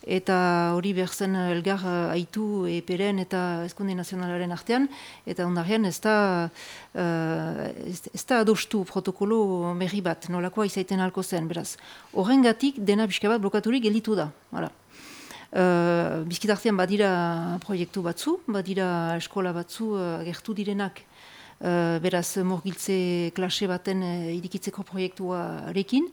eta hori behar zen elgar uh, aitu eperen eta eskunde nazionalaren artean, eta ondarrean ez uh, ez, da adostu protokolo berri bat, nolakoa izaiten halko zen, beraz. Horren gatik, dena pixka bat blokaturik gelitu da. Hala. Uh, bizkitartean badira proiektu batzu, badira eskola batzu uh, agertu direnak uh, beraz morgiltze klase baten uh, irikitzeko proiektuarekin.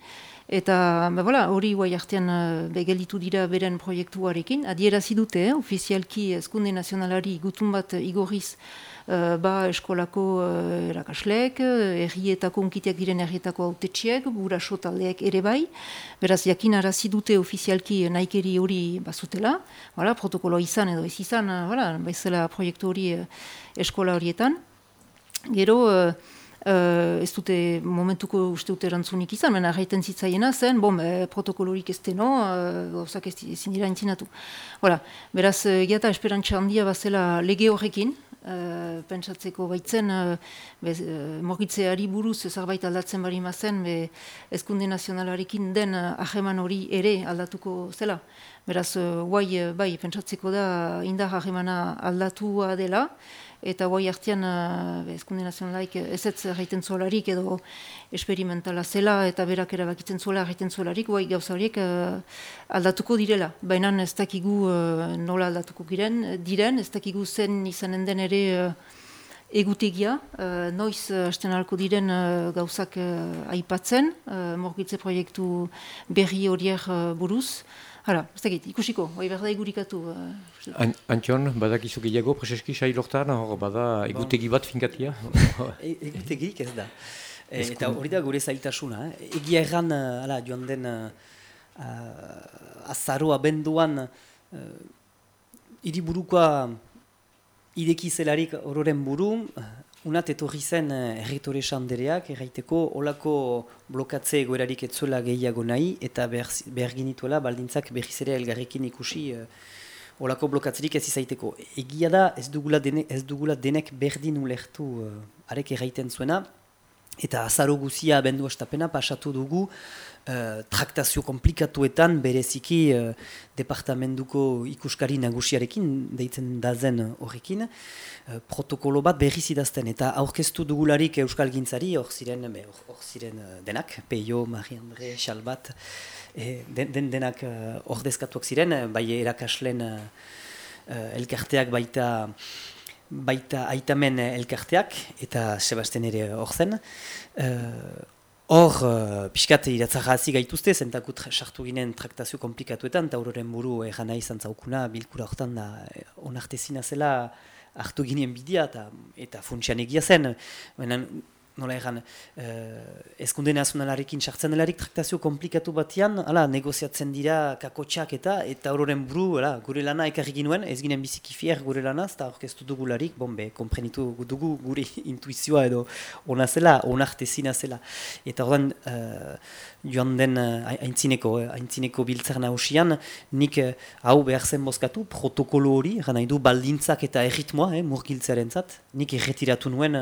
Eta ba, hori guai artean uh, begelitu dira beren proiektuarekin. Adierazi dute, eh, ofizialki eskunde nazionalari gutun bat igorriz uh, ba eskolako uh, erakaslek, errietako unkiteak diren errietako autetxiek, buraso taldeek ere bai. Beraz, jakin arazi dute ofizialki naikeri hori bazutela. Voilà, protokolo izan edo ez izan, voilà, baizela proiektu hori eskola horietan. Gero, uh, uh, ez dute momentuko uste dute erantzunik izan, mena gaiten zitzaiena zen, bom, e, protokolorik ez deno, gauzak ez dira entzinatu. beraz, uh, esperantza handia bazela lege horrekin, Uh, pentsatzeko baitzen uh, uh, morgitzeari buruz zerbait aldatzen bari mazen be, ezkunde nazionalarekin den uh, aheman hori ere aldatuko zela. Beraz, uh, guai, bai, pentsatzeko da indar ahemana aldatua dela, eta guai hartian uh, eh, ezkunde nazionalaik ez ez erraiten zuelarik edo esperimentala zela eta berak erabakitzen zuela erraiten zuelarik, guai gauza horiek uh, aldatuko direla. Baina ez dakigu uh, nola aldatuko giren, diren, ez dakigu zen izanen den ere uh, egutegia, uh, noiz uh, hasten alko diren uh, gauzak uh, aipatzen, uh, morgitze proiektu berri horiek uh, buruz, Hala, ez dakit, ikusiko, bai berda igurikatu. Uh, An Antion, badakizu gehiago, preseski sailortan, hor bada egutegi bat finkatia? e, egutegik ez da. E, eta hori da gure zailtasuna. Eh? Egia erran, uh, ala, joan den uh, azaroa benduan, uh, iriburukoa ideki zelarik ororen buru, Unat etorri zen eh, erritore sandereak, erraiteko olako blokatze egoerarik etzuela gehiago nahi, eta behar ginituela baldintzak berriz ere elgarrekin ikusi uh, olako blokatzerik ez izaiteko. Egia da ez dugula, dene, ez dugula denek berdin ulertu uh, arek erraiten zuena, eta azaro guzia bendu estapena pasatu dugu uh, traktazio komplikatuetan bereziki uh, departamentuko ikuskari nagusiarekin, deitzen dazen horrekin, uh, protokolo bat berriz idazten. Eta aurkeztu dugularik euskal gintzari, hor ziren, hor ziren denak, Peio, Marie-Andre, Xalbat, den, den denak ordezkatuak ziren, bai erakaslen uh, elkarteak baita baita aitamen elkarteak, eta Sebastian ere hor zen. Uh, Hor, uh, pixkat iratzarra hazi gaituzte, zentakut sartu ginen traktazio komplikatuetan, eta horren buru egan nahi zantzaukuna, bilkura horretan da onartezina zela hartu ginen bidea, eta, eta funtsian egia zen nola egan, eh, ezkunde nazionalarekin sartzen delarik traktazio komplikatu batian, ala, negoziatzen dira kakotxak eta, eta horren buru, ala, gure lana ekarri ginuen, ez ginen biziki fier gure lana, eta orkestu dugularik, bombe, komprenitu dugu gure intuizioa edo ona zela, onartezina zela. Eta horren, uh, joan den uh, aintzineko, uh, aintzineko biltzer nahusian, nik hau behar zen bozkatu, protokolo hori, gana du baldintzak eta erritmoa, eh, murgiltzearen zat, nik erretiratu nuen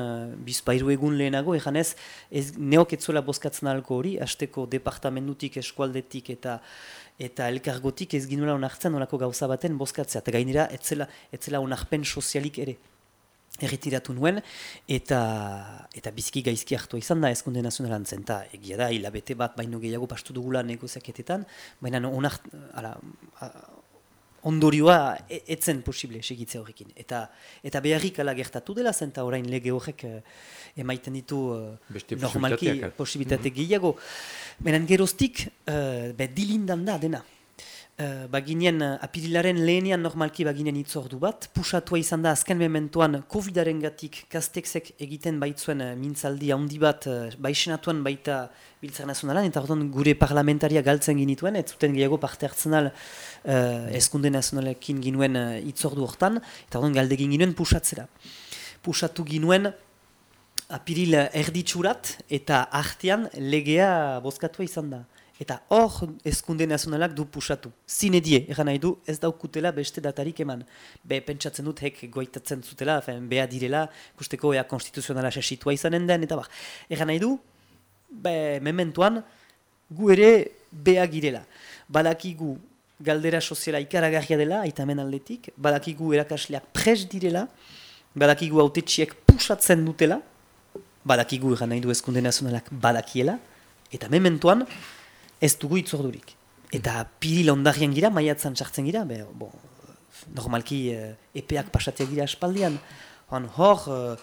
bizpairu egun lehenago, eganez, ez, neok etzuela bozkatzen alko hori, hasteko departamentutik, eskualdetik eta eta elkargotik ez ginuela onartzen olako gauza baten bozkatzea. Eta gainera, etzela, etzela onarpen sozialik ere erretiratu nuen, eta, eta biziki gaizki hartu izan da ezkunde nazionalan zen, eta egia da, hilabete bat baino gehiago pastu dugula negoziaketetan, baina onart, ala, ondorioa e, etzen posible segitze horrekin. Eta, eta beharrik ala gertatu dela zen, eta orain lege horrek eh, emaiten ditu uh, normalki posibilitate mm -hmm. gehiago. Benen geroztik, uh, be dilindan da dena. Uh, baginen uh, apirilaren lehenian normalki baginen itzordu bat, pusatua izan da azken mementoan COVID-aren gatik kasteksek egiten baitzuen uh, mintzaldi handi bat baixenatuan baita biltzar nazionalan, eta orduan gure parlamentaria galtzen ginituen, ez zuten gehiago parte hartzen uh, eskunde nazionalekin ginuen uh, itzordu hortan, eta orduan galdegin ginuen pusatzera. Pusatu ginuen apiril erditsurat eta artean legea bozkatua izan da. Eta hor eskunde nazionalak du pusatu. Zine die, egan nahi du, ez daukutela beste datarik eman. Be, pentsatzen dut, hek goitatzen zutela, fen, beha direla, kusteko ea konstituzionala sesitua izanen den, eta bar. Egan nahi du, be, mementuan, gu ere beha girela. Badakigu galdera soziala ikaragarria dela, aita men aldetik, badakigu erakasleak pres direla, badakigu autetxiek pusatzen dutela, badakigu egan nahi du eskunde nazionalak badakiela, eta mementuan ez dugu itzordurik. Eta piril ondarrian gira, maiatzan sartzen gira, be, bo, normalki uh, epeak pasatia gira espaldian. hor, uh,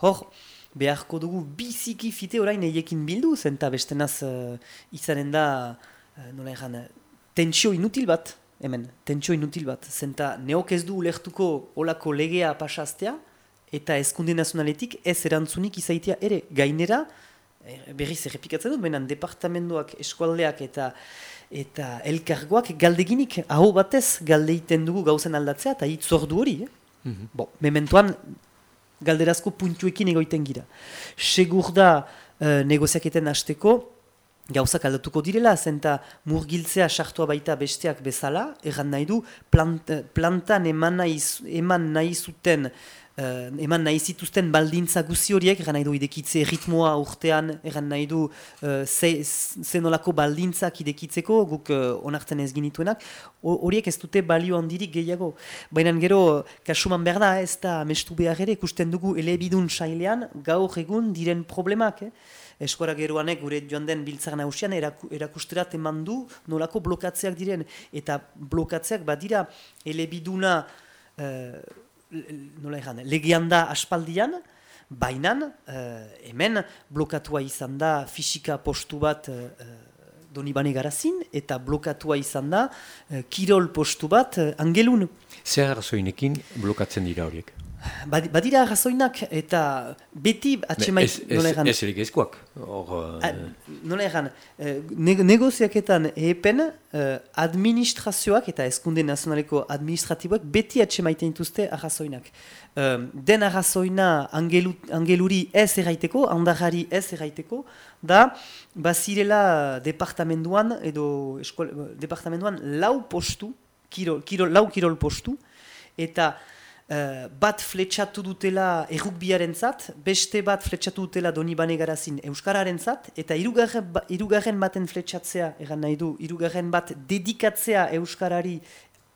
hor, beharko dugu biziki fite orain eiekin bildu, zenta bestenaz uh, izanen da, uh, nola egan, tentsio inutil bat, hemen, tentsio inutil bat, zenta neok ez du lehtuko olako legea pasaztea, eta eskunde nazionaletik ez erantzunik izaitia ere gainera, eh, berriz errepikatzen dut, benan departamentoak, eskualdeak eta eta elkargoak galdeginik aho batez galdeiten dugu gauzen aldatzea eta hitzordu hori. Eh? Mm -hmm. Bo, mementoan galderazko puntuekin egoiten gira. Segur da uh, negoziaketen hasteko gauzak aldatuko direla, zenta murgiltzea sartua baita besteak bezala, erran nahi du, plant, plantan eman nahi, eman nahi zuten uh, eman nahi zituzten baldintza guzi horiek, eran nahi du idekitze ritmoa urtean, eran nahi du uh, zenolako baldintzak idekitzeko, guk uh, onartzen ez ginituenak, horiek ez dute balio handirik gehiago. Baina gero, kasuman behar da, ez da mestu behar ere, ikusten dugu elebidun sailean, gaur egun diren problemak, eh? Eskora geroanek gure joan den biltzak nahusian erakusterat eman du nolako blokatzeak diren. Eta blokatzeak badira elebiduna nola egan, legian da aspaldian, bainan, uh, hemen blokatua izan da fisika postu bat uh, Donibane garazin, eta blokatua izan da kirol postu bat angelun. Zer arrazoinekin blokatzen dira horiek? Badira arrazoinak eta beti atxemaik... Ez, ez, ez. Uh... Nola egan, eh, negoziaketan epen uh, administrazioak eta eskunde nazionaleko administratiboak beti atxemaiten dituzte arrazoinak. Um, den arrazoina angelu, angeluri ez erraiteko, andarari ez erraiteko, da bazirela departamentuan edo eskual, departamentuan lau postu, kirol, kirol, lau kirol postu, eta Uh, bat fletsatu dutela errukbiaren zat, beste bat fletsatu dutela doni bane Euskararen zat, eta irugarren, ba, irugarren baten fletsatzea, egan nahi du, irugarren bat dedikatzea Euskarari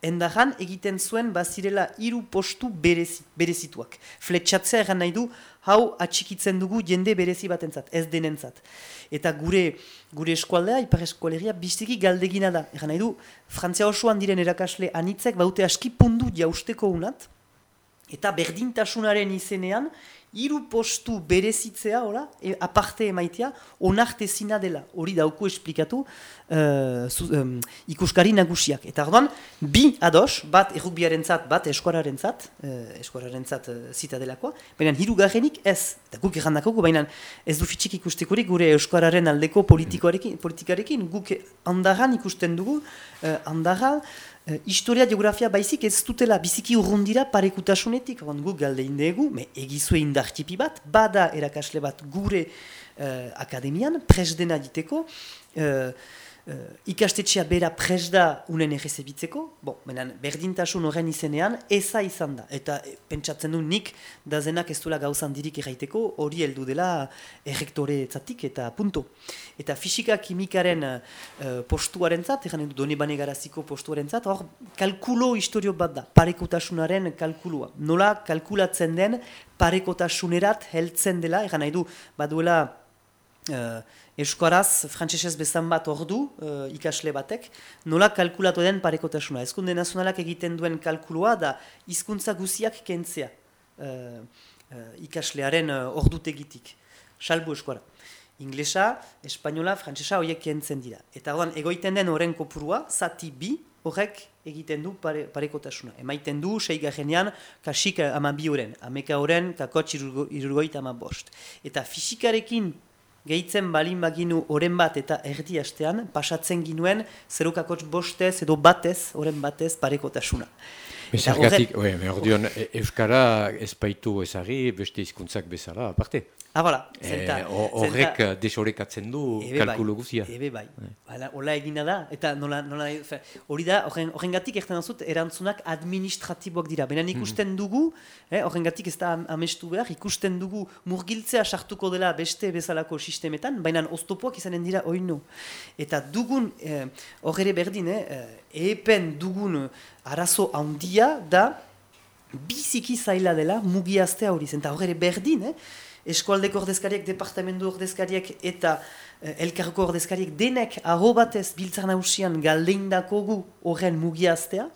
endaran, egiten zuen bazirela hiru postu berezi, berezituak. Fletsatzea egan nahi du, hau atxikitzen dugu jende berezi batentzat, ez denentzat. Eta gure gure eskualdea, ipar eskualeria, biztiki galdegina da. Egan nahi du, Frantzia osoan diren erakasle anitzek baute aski pundu jausteko unat, Eta berdintasunaren izenean, hiru postu berezitzea, hola, e, aparte emaitea, onarte zina dela, hori dauku esplikatu uh, um, ikuskari nagusiak. Eta orduan, bi ados, bat errukbiaren zat, bat eskuararen zat, uh, eskuararen zat uh, zita delakoa, baina hiru garrenik ez, eta guk errandako baina ez du fitxik ikustekurik gure eskuararen aldeko politikarekin, guk andaran ikusten dugu, uh, andaran, Uh, historia, geografia baizik ez dutela biziki urrundira parekutasunetik, guk galde indegu, me egizue indartipi bat, bada erakasle bat gure uh, akademian, presdena diteko, uh, uh, ikastetxea bera presda unen errezebitzeko, bon, menan, berdintasun horren izenean, eza izan da. Eta e, pentsatzen du nik, da zenak ez duela gauzan dirik erraiteko, hori heldu dela errektore etzatik eta punto. Eta fisika kimikaren uh, postuaren zat, egan edu doni bane garaziko postuaren zat, hor kalkulo historio bat da, parekotasunaren kalkulua. Nola kalkulatzen den parekotasunerat heltzen dela, egan nahi du, baduela uh, Euskaraz, frantsesez bezan bat ordu uh, ikasle batek, nola kalkulatu den parekotasuna. Ezkunde nazionalak egiten duen kalkulua da hizkuntza guziak kentzea uh, uh, ikaslearen uh, ordutegitik. Salbu eskora. Inglesa, espainola, frantsesa horiek kentzen dira. Eta horren egoiten den horren kopurua, zati bi, horrek egiten du pare, parekotasuna. Emaiten du, seiga genean, kasik ama bi horren, ameka horren, kakotx irurgoit ama bost. Eta fisikarekin gehitzen balin baginu oren bat eta erdi hastean, pasatzen ginuen zerukakotx bostez edo batez, oren batez parekotasuna. Bezargatik, ordeon, e, Euskara ezpaitu ezari beste hizkuntzak bezala, aparte? Ah, voilà. Eh, horrek e, desorekatzen du bai, guzia. Ebe bai. Hala, hola egina da, eta nola, nola, hori da, horren gatik erten dazut, erantzunak administratiboak dira. Benen hmm. ikusten dugu, eh, horren gatik ez da amestu behar, ikusten dugu murgiltzea sartuko dela beste bezalako sistemetan, baina oztopoak izanen dira oino. Eta dugun, eh, horre berdin, eh, epen dugun arazo handia da, biziki zaila dela mugiaztea hori zen, eta horre berdin, eh, eskualdeko ordezkariak, departamentu ordezkariak eta eh, elkarko ordezkariak denek aho batez biltzar nausian galdeindako gu horren mugiaztea,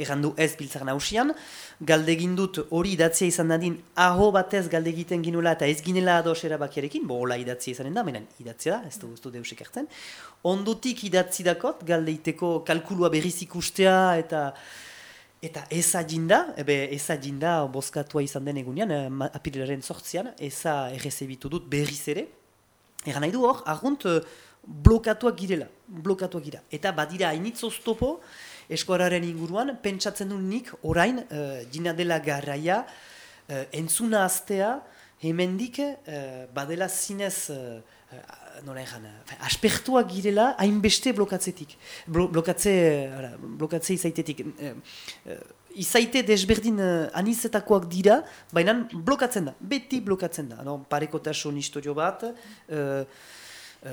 errandu ez biltzar nausian, galdegin dut hori idatzia izan dadin aho batez galdegiten ginula eta ez ginela ados erabakiarekin, bo hola idatzia izanen da, menen idatzia da, ez du, ez du deusek ertzen. Ondutik idatzi dakot, galdeiteko kalkulua berriz ikustea eta Eta eza jinda, ebe eza jinda bozkatua izan den egunean, eh, apirilaren sortzian, eza errezebitu dut berriz ere. Egan nahi du hor, argunt eh, blokatuak girela, blokatuak gira. Eta badira hainitz oztopo, eskuararen inguruan, pentsatzen du nik orain, uh, jina dela garraia, uh, entzuna aztea, hemendik, uh, badela zinez... Uh, nola egan, aspertuak girela hainbeste blokatzetik. Blo, blokatze, ara, blokatze izaitetik. E, e, izaite desberdin anizetakoak dira, baina blokatzen da, beti blokatzen da. No, parekotasun historio bat, uh, uh,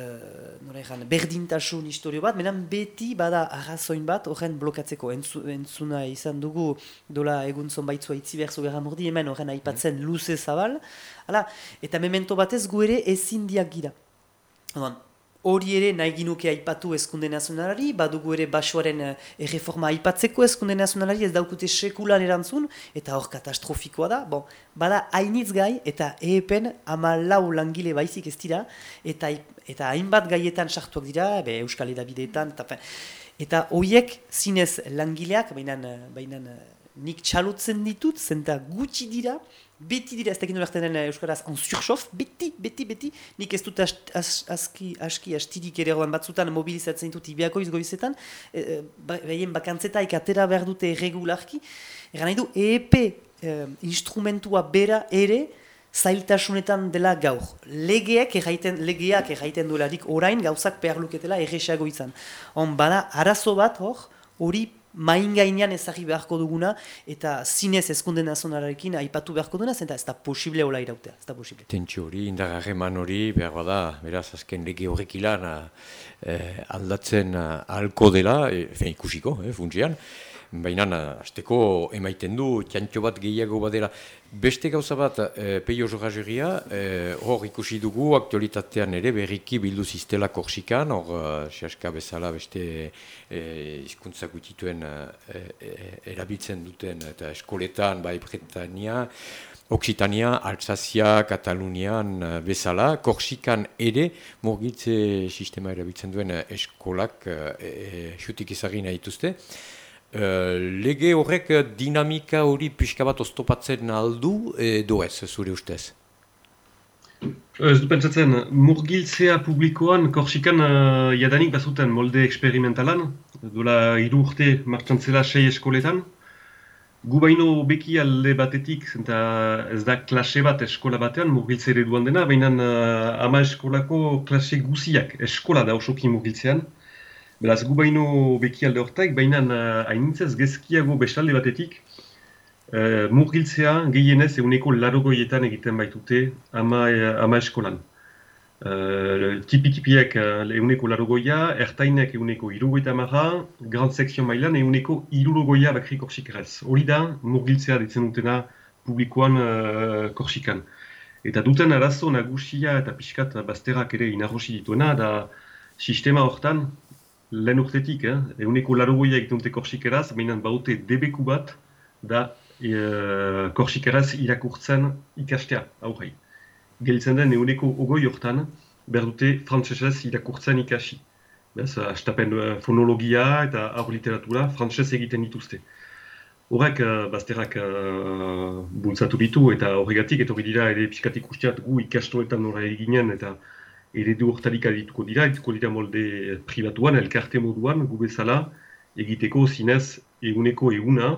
nola egan, berdintasun historio bat, baina beti bada arrazoin bat horren blokatzeko. Entzu, entzuna izan dugu dola egun zonbaitzua itzi behar zogera mordi, hemen horren aipatzen luze zabal. Hala, eta memento batez gu ere ezin diak gira hori ere nahi ginuke aipatu eskunde nazionalari, badugu ere basoaren uh, erreforma aipatzeko eskunde nazionalari, ez daukute sekulan erantzun, eta hor katastrofikoa da. Bon, bada hainitz gai, eta epen ama lau langile baizik ez dira, eta, eta hainbat gaietan sartuak dira, be, Euskal Edabideetan, eta, eta horiek zinez langileak, baina nik txalotzen ditut, zenta gutxi dira, beti dira ez tekin den eh, Euskaraz en sursof, beti, beti, beti, nik ez dut aski, aski, astirik ere horren batzutan mobilizatzen dut ibiako izgoizetan, e, e, behien bakantzeta ikatera behar dute regularki, eran nahi du, EEP e, instrumentua bera ere, zailtasunetan dela gaur. Legeak erraiten, legeak erraiten duelarik orain gauzak behar luketela erresago izan. Hon, bada, arazo bat hor, hori main gainean ezagri beharko duguna eta zinez ezkunde nazionalarekin aipatu beharko duguna, zenta ez da posible hola irautea, ez da posible. Tentxo hori, indagarreman hori, behar bada, beraz, azken lege horrek ilan eh, aldatzen eh, alko dela, e, ikusiko, eh, funtsian, baina azteko emaiten du, txantxo bat gehiago badera. Beste gauza bat, e, peio jogazuria, e, hor ikusi dugu, aktualitatean ere berriki bildu ziztela korsikan, hor uh, bezala beste e, izkuntza gutituen e, erabiltzen duten, eta eskoletan, bai Bretania, Oksitania, Alsazia, Katalunian eh, bezala, Korsikan ere morgitze sistema erabiltzen duen eh, eskolak xutik e, ezagin nahi dituzte. Lege horrek dinamika hori pixka bat oztopatzen aldu edo ez, zure ustez? Ez du pentsatzen, murgiltzea publikoan Korsikan uh, jadanik bazuten molde eksperimentalan, dola iru urte martxantzela sei eskoletan, Gu baino beki alde batetik, eta ez da klase bat eskola batean mugiltze duan dena, baina uh, ama eskolako klase guziak eskola da osoki mugiltzean. Beraz, gu baino beki alde horretaik, baina hainitzez gezkiago bestalde batetik, uh, mugiltzea gehienez eguneko larogoietan egiten baitute ama, ama eskolan. Tipi-tipiak uh, euneko larogoia, ertainek euneko irugoita marra, Grand Section mailan euneko irurogoia bakri korsikeraz. Hori da, murgiltzea ditzen dutena publikoan uh, korsikan. Eta duten arazo nagusia eta pixkat bazterak ere inarrosi dituena, da sistema hortan, lehen urtetik, eh, euneko larogoia egiten dute korsikeraz, mainan baute debeku bat, da uh, korsikeraz irakurtzen ikastea, aurrei gelitzen den euneko ogoi hortan, behar dute frantzesez irakurtzen ikasi. Bez, astapen uh, fonologia eta aur literatura frantzes egiten dituzte. Horrek, uh, bazterrak uh, bultzatu ditu eta horregatik, eta horri dira ere pixkatik usteat gu ikastoetan nora eginen eta eredu hortarik adituko dira, edituko dira molde privatuan, elkarte moduan, gu bezala, egiteko zinez eguneko eguna,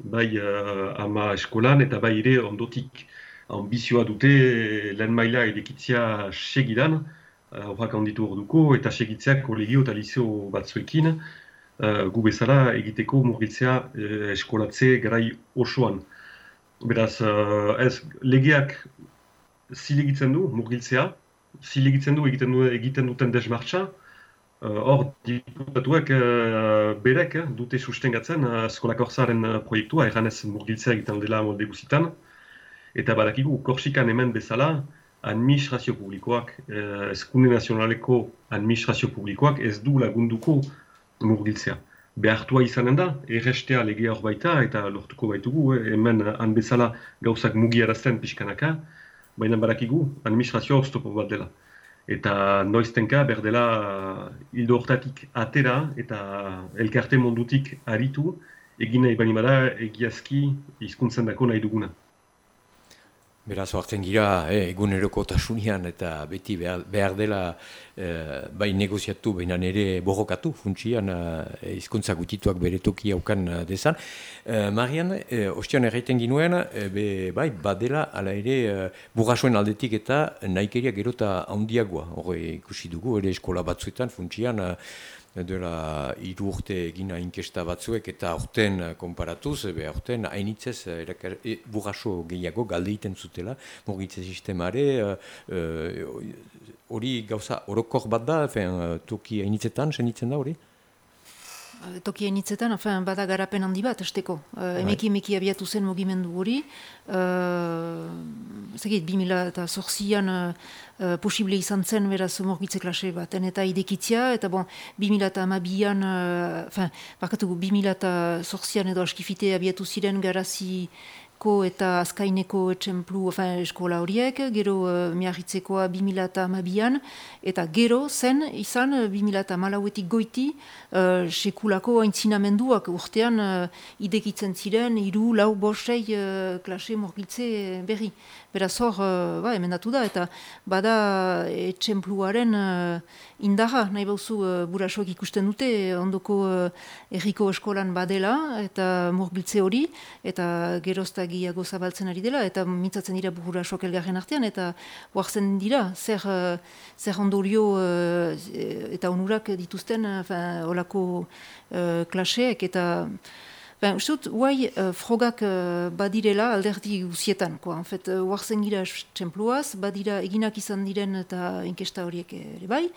bai uh, ama eskolan eta bai ere ondotik ambizioa dute lehen maila edekitzia segidan, eh, horrak uh, handitu orduko, eta segitzeak kolegio eta lizeo batzuekin, uh, gu egiteko murgitzea uh, eskolatze garai osoan. Beraz, uh, ez, legeak zilegitzen du murgiltzea, zilegitzen du egiten, du, egiten duten desmartza, hor uh, diputatuak uh, berek dute sustengatzen eskolak orzaren uh, proiektua, erranez murgiltzea egiten dela molde guzitan, Eta badakigu, Korsikan hemen bezala, administrazio publikoak, eh, eskunde nazionaleko administrazio publikoak ez du lagunduko murgiltzea. Behartua izanen da, errestea legea hor baita eta lortuko baitugu, eh, hemen han bezala gauzak mugiarazten pixkanaka, baina badakigu, administrazio oztopo bat dela. Eta noiztenka berdela hildo hortatik atera eta elkarte mundutik aritu, egin nahi bani bada egiazki hizkuntzen dako nahi duguna. Beraz, hartzen gira, eh, eguneroko tasunian eta beti behar, dela eh, bai negoziatu, baina nire borrokatu, funtsian eh, izkuntza gutituak bere toki haukan eh, dezan. Eh, Marian, eh, ostian erraiten ginuen, eh, be, bai, badela, ala ere, eh, burrasoen aldetik eta naikeria gerota handiagoa. Horre ikusi dugu, ere eskola batzuetan, funtsian, dela hiru urte egina inkesta batzuek eta aurten konparatuz, be aurten hainitzez e, burraso gehiago galde egiten zutela, mugitze sistemare, hori gauza orokor bat da, fen, toki hainitzetan, senitzen da hori? Toki hainitzetan, bada garapen handi bat, esteko. Uh, emeki emeki abiatu zen mugimendu hori. Uh, Zegit, 2000 eta zorzian uh, posible izan zen beraz morgitze klase baten eta idekitzia, eta bon, 2000 eta amabian, uh, bakatu, 2000 eta zorzian edo askifite abiatu ziren garazi ko eta azkaineko etxemplu eskola horiek, gero uh, miarritzekoa 2000 eta amabian, eta gero zen izan 2000 eta malauetik goiti uh, sekulako aintzinamenduak urtean uh, idekitzen ziren, iru, lau, bosei uh, klase morgitze berri. Beraz hor, uh, ba, emendatu da, eta bada etxempluaren uh, indarra, nahi bauzu burasoak ikusten dute, ondoko uh, erriko eskolan badela, eta morgiltze hori, eta gerozta gehiago zabaltzen ari dela, eta mitzatzen dira burasoak elgarren artean, eta huartzen dira, zer, zer ondorio eta onurak dituzten, uh, olako klaseek, eta... Ben, ustut, guai, uh, frogak uh, badirela alderdi guzietan, koa. En fet, uh, uartzen gira txempluaz, badira eginak izan diren eta inkesta horiek ere bai.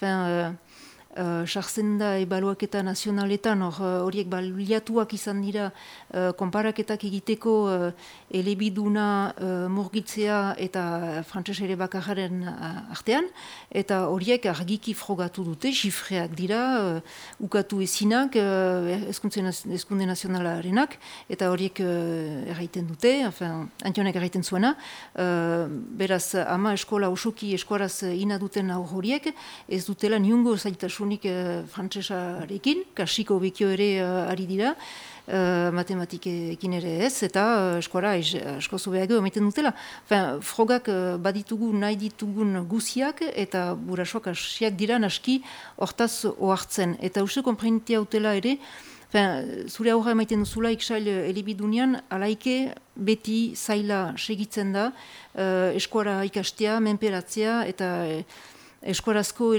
Ben, uh, sartzen da ebaluaketa nazionaletan, horiek baliatuak izan dira konparaketak egiteko elebiduna murgitzea eta frantses ere bakarren artean, eta horiek argiki frogatu dute, xifreak dira, ukatu ezinak, eskunde nazionalarenak, eta horiek erraiten dute, enfin, antionek erraiten zuena, beraz, ama eskola osoki eskuaraz ina duten horiek, ez dutela niungo zaitasunik uh, frantsesarekin, kasiko bekio ere uh, ari dira, uh, matematikekin ere ez, eta eskuara asko zubeago emaiten dutela. Fin, frogak uh, baditugu nahi ditugun guziak, eta burasoak asiak dira naski hortaz ohartzen. Eta uste komprentia utela ere, fin, zure aurra emaiten duzula iksail elibidunean, alaike beti zaila segitzen da, uh, eskuara ikastea, menperatzea, eta eskuarazko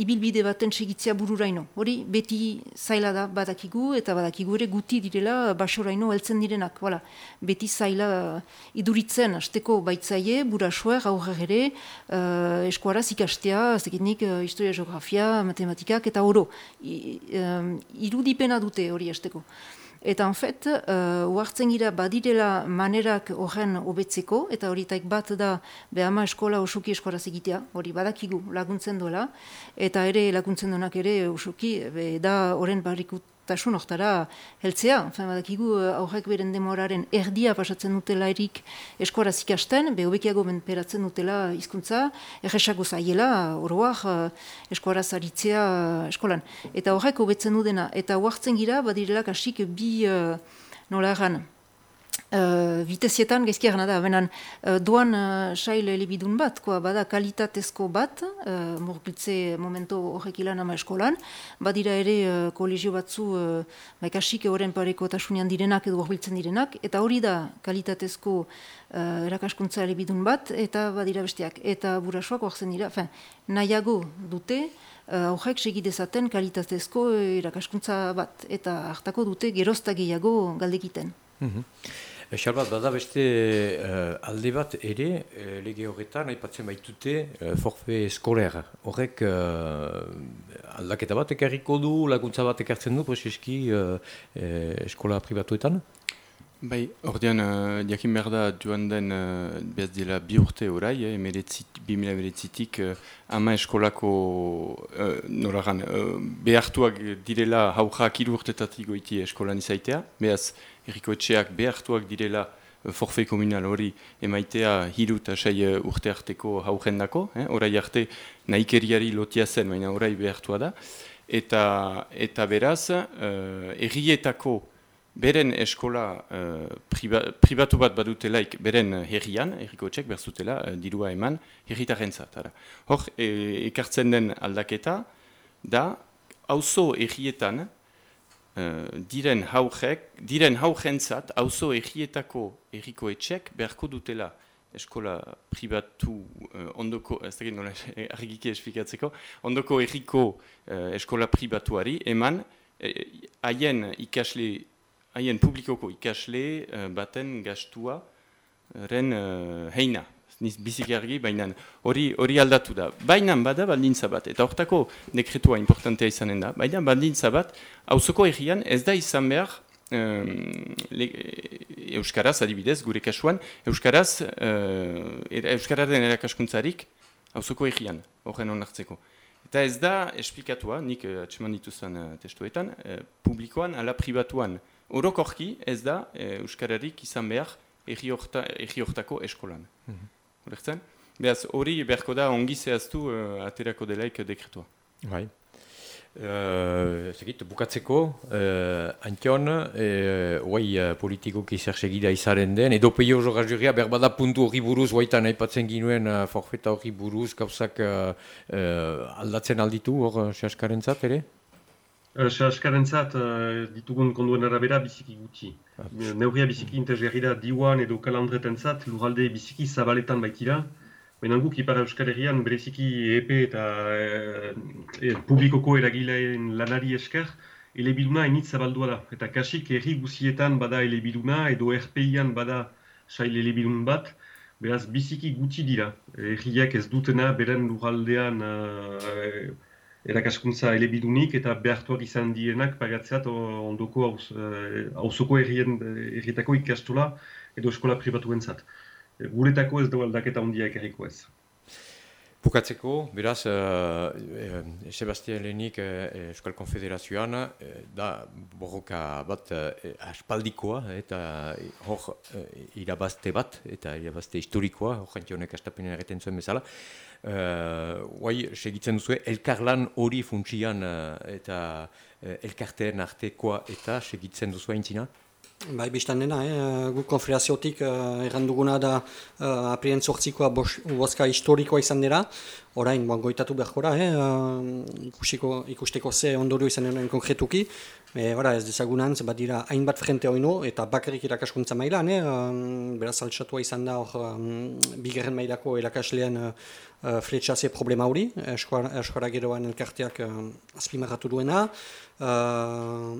ibilbide baten segitzea bururaino. Hori beti zaila da badakigu eta badakigu ere guti direla basoraino heltzen direnak. Voilà. Beti zaila iduritzen asteko baitzaie, burasoer, aurre ere, uh, eskuaraz ikastea, zekitnik uh, historia, geografia, matematikak eta oro. I, um, irudipena dute hori asteko. Eta en fet, uh, uartzen gira badirela manerak horren hobetzeko, eta horitaik bat da behama eskola osoki eskoraz egitea, hori badakigu laguntzen duela, eta ere laguntzen duenak ere osoki, da horren barrikut tasun oktara heltzea. Enfin, badakigu eh, aurrek beren demoraren erdia pasatzen dutela erik eskora zikasten, behobekiago menperatzen dutela hizkuntza erresago zaiela, oroak eh, eskora zaritzea eh, eskolan. Eta horrek hobetzen dudena, eta huartzen gira, badirela kasik bi nola erran, Uh, vitezietan gezki da, benan uh, doan uh, sail elibidun bat, koa, bada kalitatezko bat, uh, murgiltze momento horrek ilan ama eskolan, badira ere uh, kolegio batzu uh, maikasik horren pareko tasunian direnak edo horbiltzen direnak, eta hori da kalitatezko uh, erakaskuntza elibidun bat, eta badira besteak, eta burasoak horzen dira, fin, nahiago dute, uh, horrek segidezaten kalitatezko erakaskuntza bat, eta hartako dute gerozta gehiago galdekiten. Mm Eixar bat, bada beste uh, alde bat ere, uh, lege horretan, aipatzen baitute, uh, forfe eskoler. Horrek uh, aldaketa bat ekarriko du, laguntza bat ekartzen du, preseski, uh, eskola pribatuetan? Bai, ordean, uh, diakin behar da joan den uh, behaz dela bi urte orai, eh, mila beretzitik uh, ama eskolako uh, noragan, uh, behartuak direla haujak iru urtetatik goiti eskolan izaitea, behaz, erriko etxeak behartuak direla uh, forfe komunal hori emaitea hiru eta sei uh, urte arteko haugen dako, eh? orai arte nahikeriari lotia zen, baina orai behartua da. Eta, eta beraz, uh, errietako beren eskola uh, pribatu bat badutelaik beren herrian, erriko etxek berzutela uh, dirua eman herritaren zat. Hor, e, ekartzen den aldaketa, da, auzo errietan, Eh, diren haujek, diren haujentzat, auzo egietako erriko etxek, beharko dutela eskola pribatu uh, ondoko, ez da nola argiki esplikatzeko, ondoko erriko uh, eskola pribatuari, eman, haien uh, ikasle, haien publikoko ikasle uh, baten gastua, ren uh, heina, biziki argi, baina hori hori aldatu da. Baina bada baldintza bat, eta hortako dekretua importantea izanen da, baina baldintza bat, hauzoko egian ez da izan behar, um, Euskaraz adibidez, gure kasuan, Euskaraz, uh, Euskararen erakaskuntzarik hauzoko egian, horren onartzeko. Eta ez da esplikatua, nik uh, atseman dituzan uh, testuetan, uh, publikoan ala pribatuan. Orokorki ez da uh, Euskararik izan behar egi hortako eskolan. Mhm. Bertzen? Beaz, hori beharko da ongi zehaztu uh, aterako delaik dekretua. Bai. Uh, Zegit, bukatzeko, uh, Antion, uh, oai uh, politikoki zer segida izaren den, edo peio jorra juria, berbada puntu hori buruz, oaitan aipatzen ginuen uh, forfeta hori buruz, gauzak uh, uh, aldatzen alditu hor, uh, zat, ere? Sehaskaren zat, ditugun konduen arabera biziki gutxi. Ah. Neuria biziki interesgarri da diuan edo kalandreten zat, lurralde biziki zabaletan baitira. Baina guk ipara Euskal Herrian bereziki EP eta e, e, publikoko eragileen lanari esker, elebiduna initz zabaldua da. Eta kasik erri guzietan bada elebiduna edo RPIan bada sail elebidun bat, beraz biziki gutxi dira. Erriak ez dutena beren lurraldean erakaskuntza elebidunik eta behartuak izan dienak pagatzeat ondoko hauzoko errietako ikastola edo eskola pribatuen zat. Guretako ez da aldaketa ondia ekarriko ez. Bukatzeko, beraz, uh, uh, Sebastien Lehenik uh, Euskal Konfederazioan da borroka bat uh, aspaldikoa eta hor uh, irabazte bat eta irabazte historikoa, hor jantionek astapinen erreten zuen bezala. Guai, segitzen duzu, elkarlan hori funtsian eta uh, elkarteen artekoa eta segitzen duzu haintzina? Bai, biztan dena, eh? gu konfederaziotik eh, erranduguna da eh, aprien sortzikoa bozka historikoa izan dira. Orain, bon, goitatu behar eh? eh, ikusiko, ikusteko ze ondorio izan dena konkretuki. E, ora, ez dezagunan, bat dira hainbat frente hoino eta bakarrik irakaskuntza mailan. Eh? beraz, altsatua izan da hor um, bigarren mailako erakaslean uh, uh, fletxaze problema hori. Eskora geroan elkarteak uh, azpimarratu duena. Uh,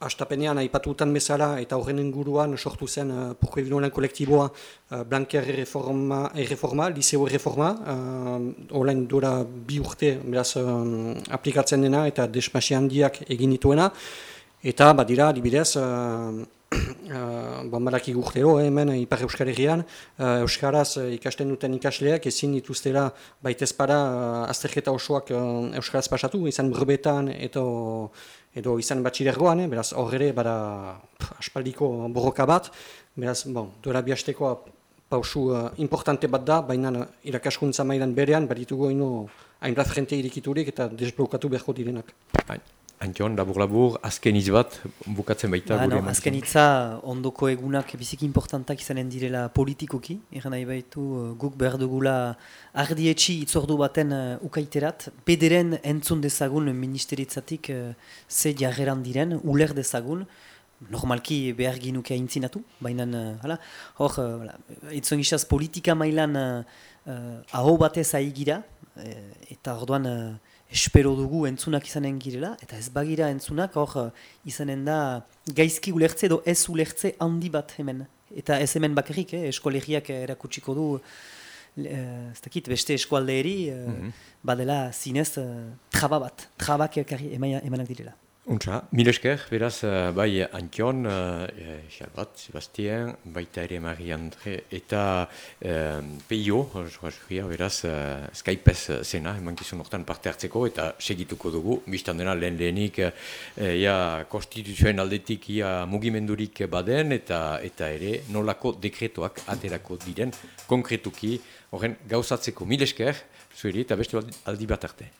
Astapenean, aipatutan bezala eta horren inguruan sortu zen uh, Purko Ebinoen kolektiboa uh, Blanker erreforma, erreforma, Liseo erreforma, uh, horren dura bi urte beraz, um, aplikatzen dena eta desmasi handiak egin dituena. Eta, badira, dibidez, uh, uh, bambarak igurtero, eh, hemen, Ipar Euskal Herrian, uh, Euskaraz uh, ikasten duten ikasleak ezin dituztela baitezpara uh, azterketa osoak uh, Euskaraz pasatu, izan brebetan eta edo izan batxidergoan, eh? beraz horre bada aspaldiko borroka bat, beraz, bon, duela bihaztekoa pausu uh, importante bat da, baina irakaskuntza mailan berean, baditugu ino hainbat frente irikiturik eta desblokatu beharko direnak. Bai. Antion, labur-labur, azken hitz bat bukatzen baita ba, no, Azken hitza ondoko egunak biziki importantak izanen direla politikoki. Egan nahi baitu uh, guk behar dugula ardietxi itzordu baten uh, ukaiterat. Bederen entzun dezagun ministeritzatik uh, ze jarreran diren, uler dezagun. Normalki behar ginuke haintzinatu, baina uh, hor, uh, itzon gizaz politika mailan uh, aho batez gira, uh, eta orduan... Uh, espero dugu entzunak izanen girela, eta ez bagira entzunak hor eh, izanen da gaizki ulertze edo ez ulertze handi bat hemen. Eta ez hemen bakarrik, eh, eskolegiak erakutsiko du, eh, ez dakit, beste eskualdeeri, eh, mm badela zinez eh, traba bat, trabak emanak direla. Untsa, esker, beraz, uh, bai Antion, uh, Xalbat, Sebastien, baita ere Marie Andre, eta uh, Peio, joa beraz, uh, Skypez zena, eman gizun hortan parte hartzeko, eta segituko dugu, biztan dena lehen lehenik, uh, ja, konstituzioen aldetik, ja, mugimendurik baden, eta eta ere, nolako dekretoak aterako diren, konkretuki, horren gauzatzeko, esker, zuheri, eta beste aldi bat arte.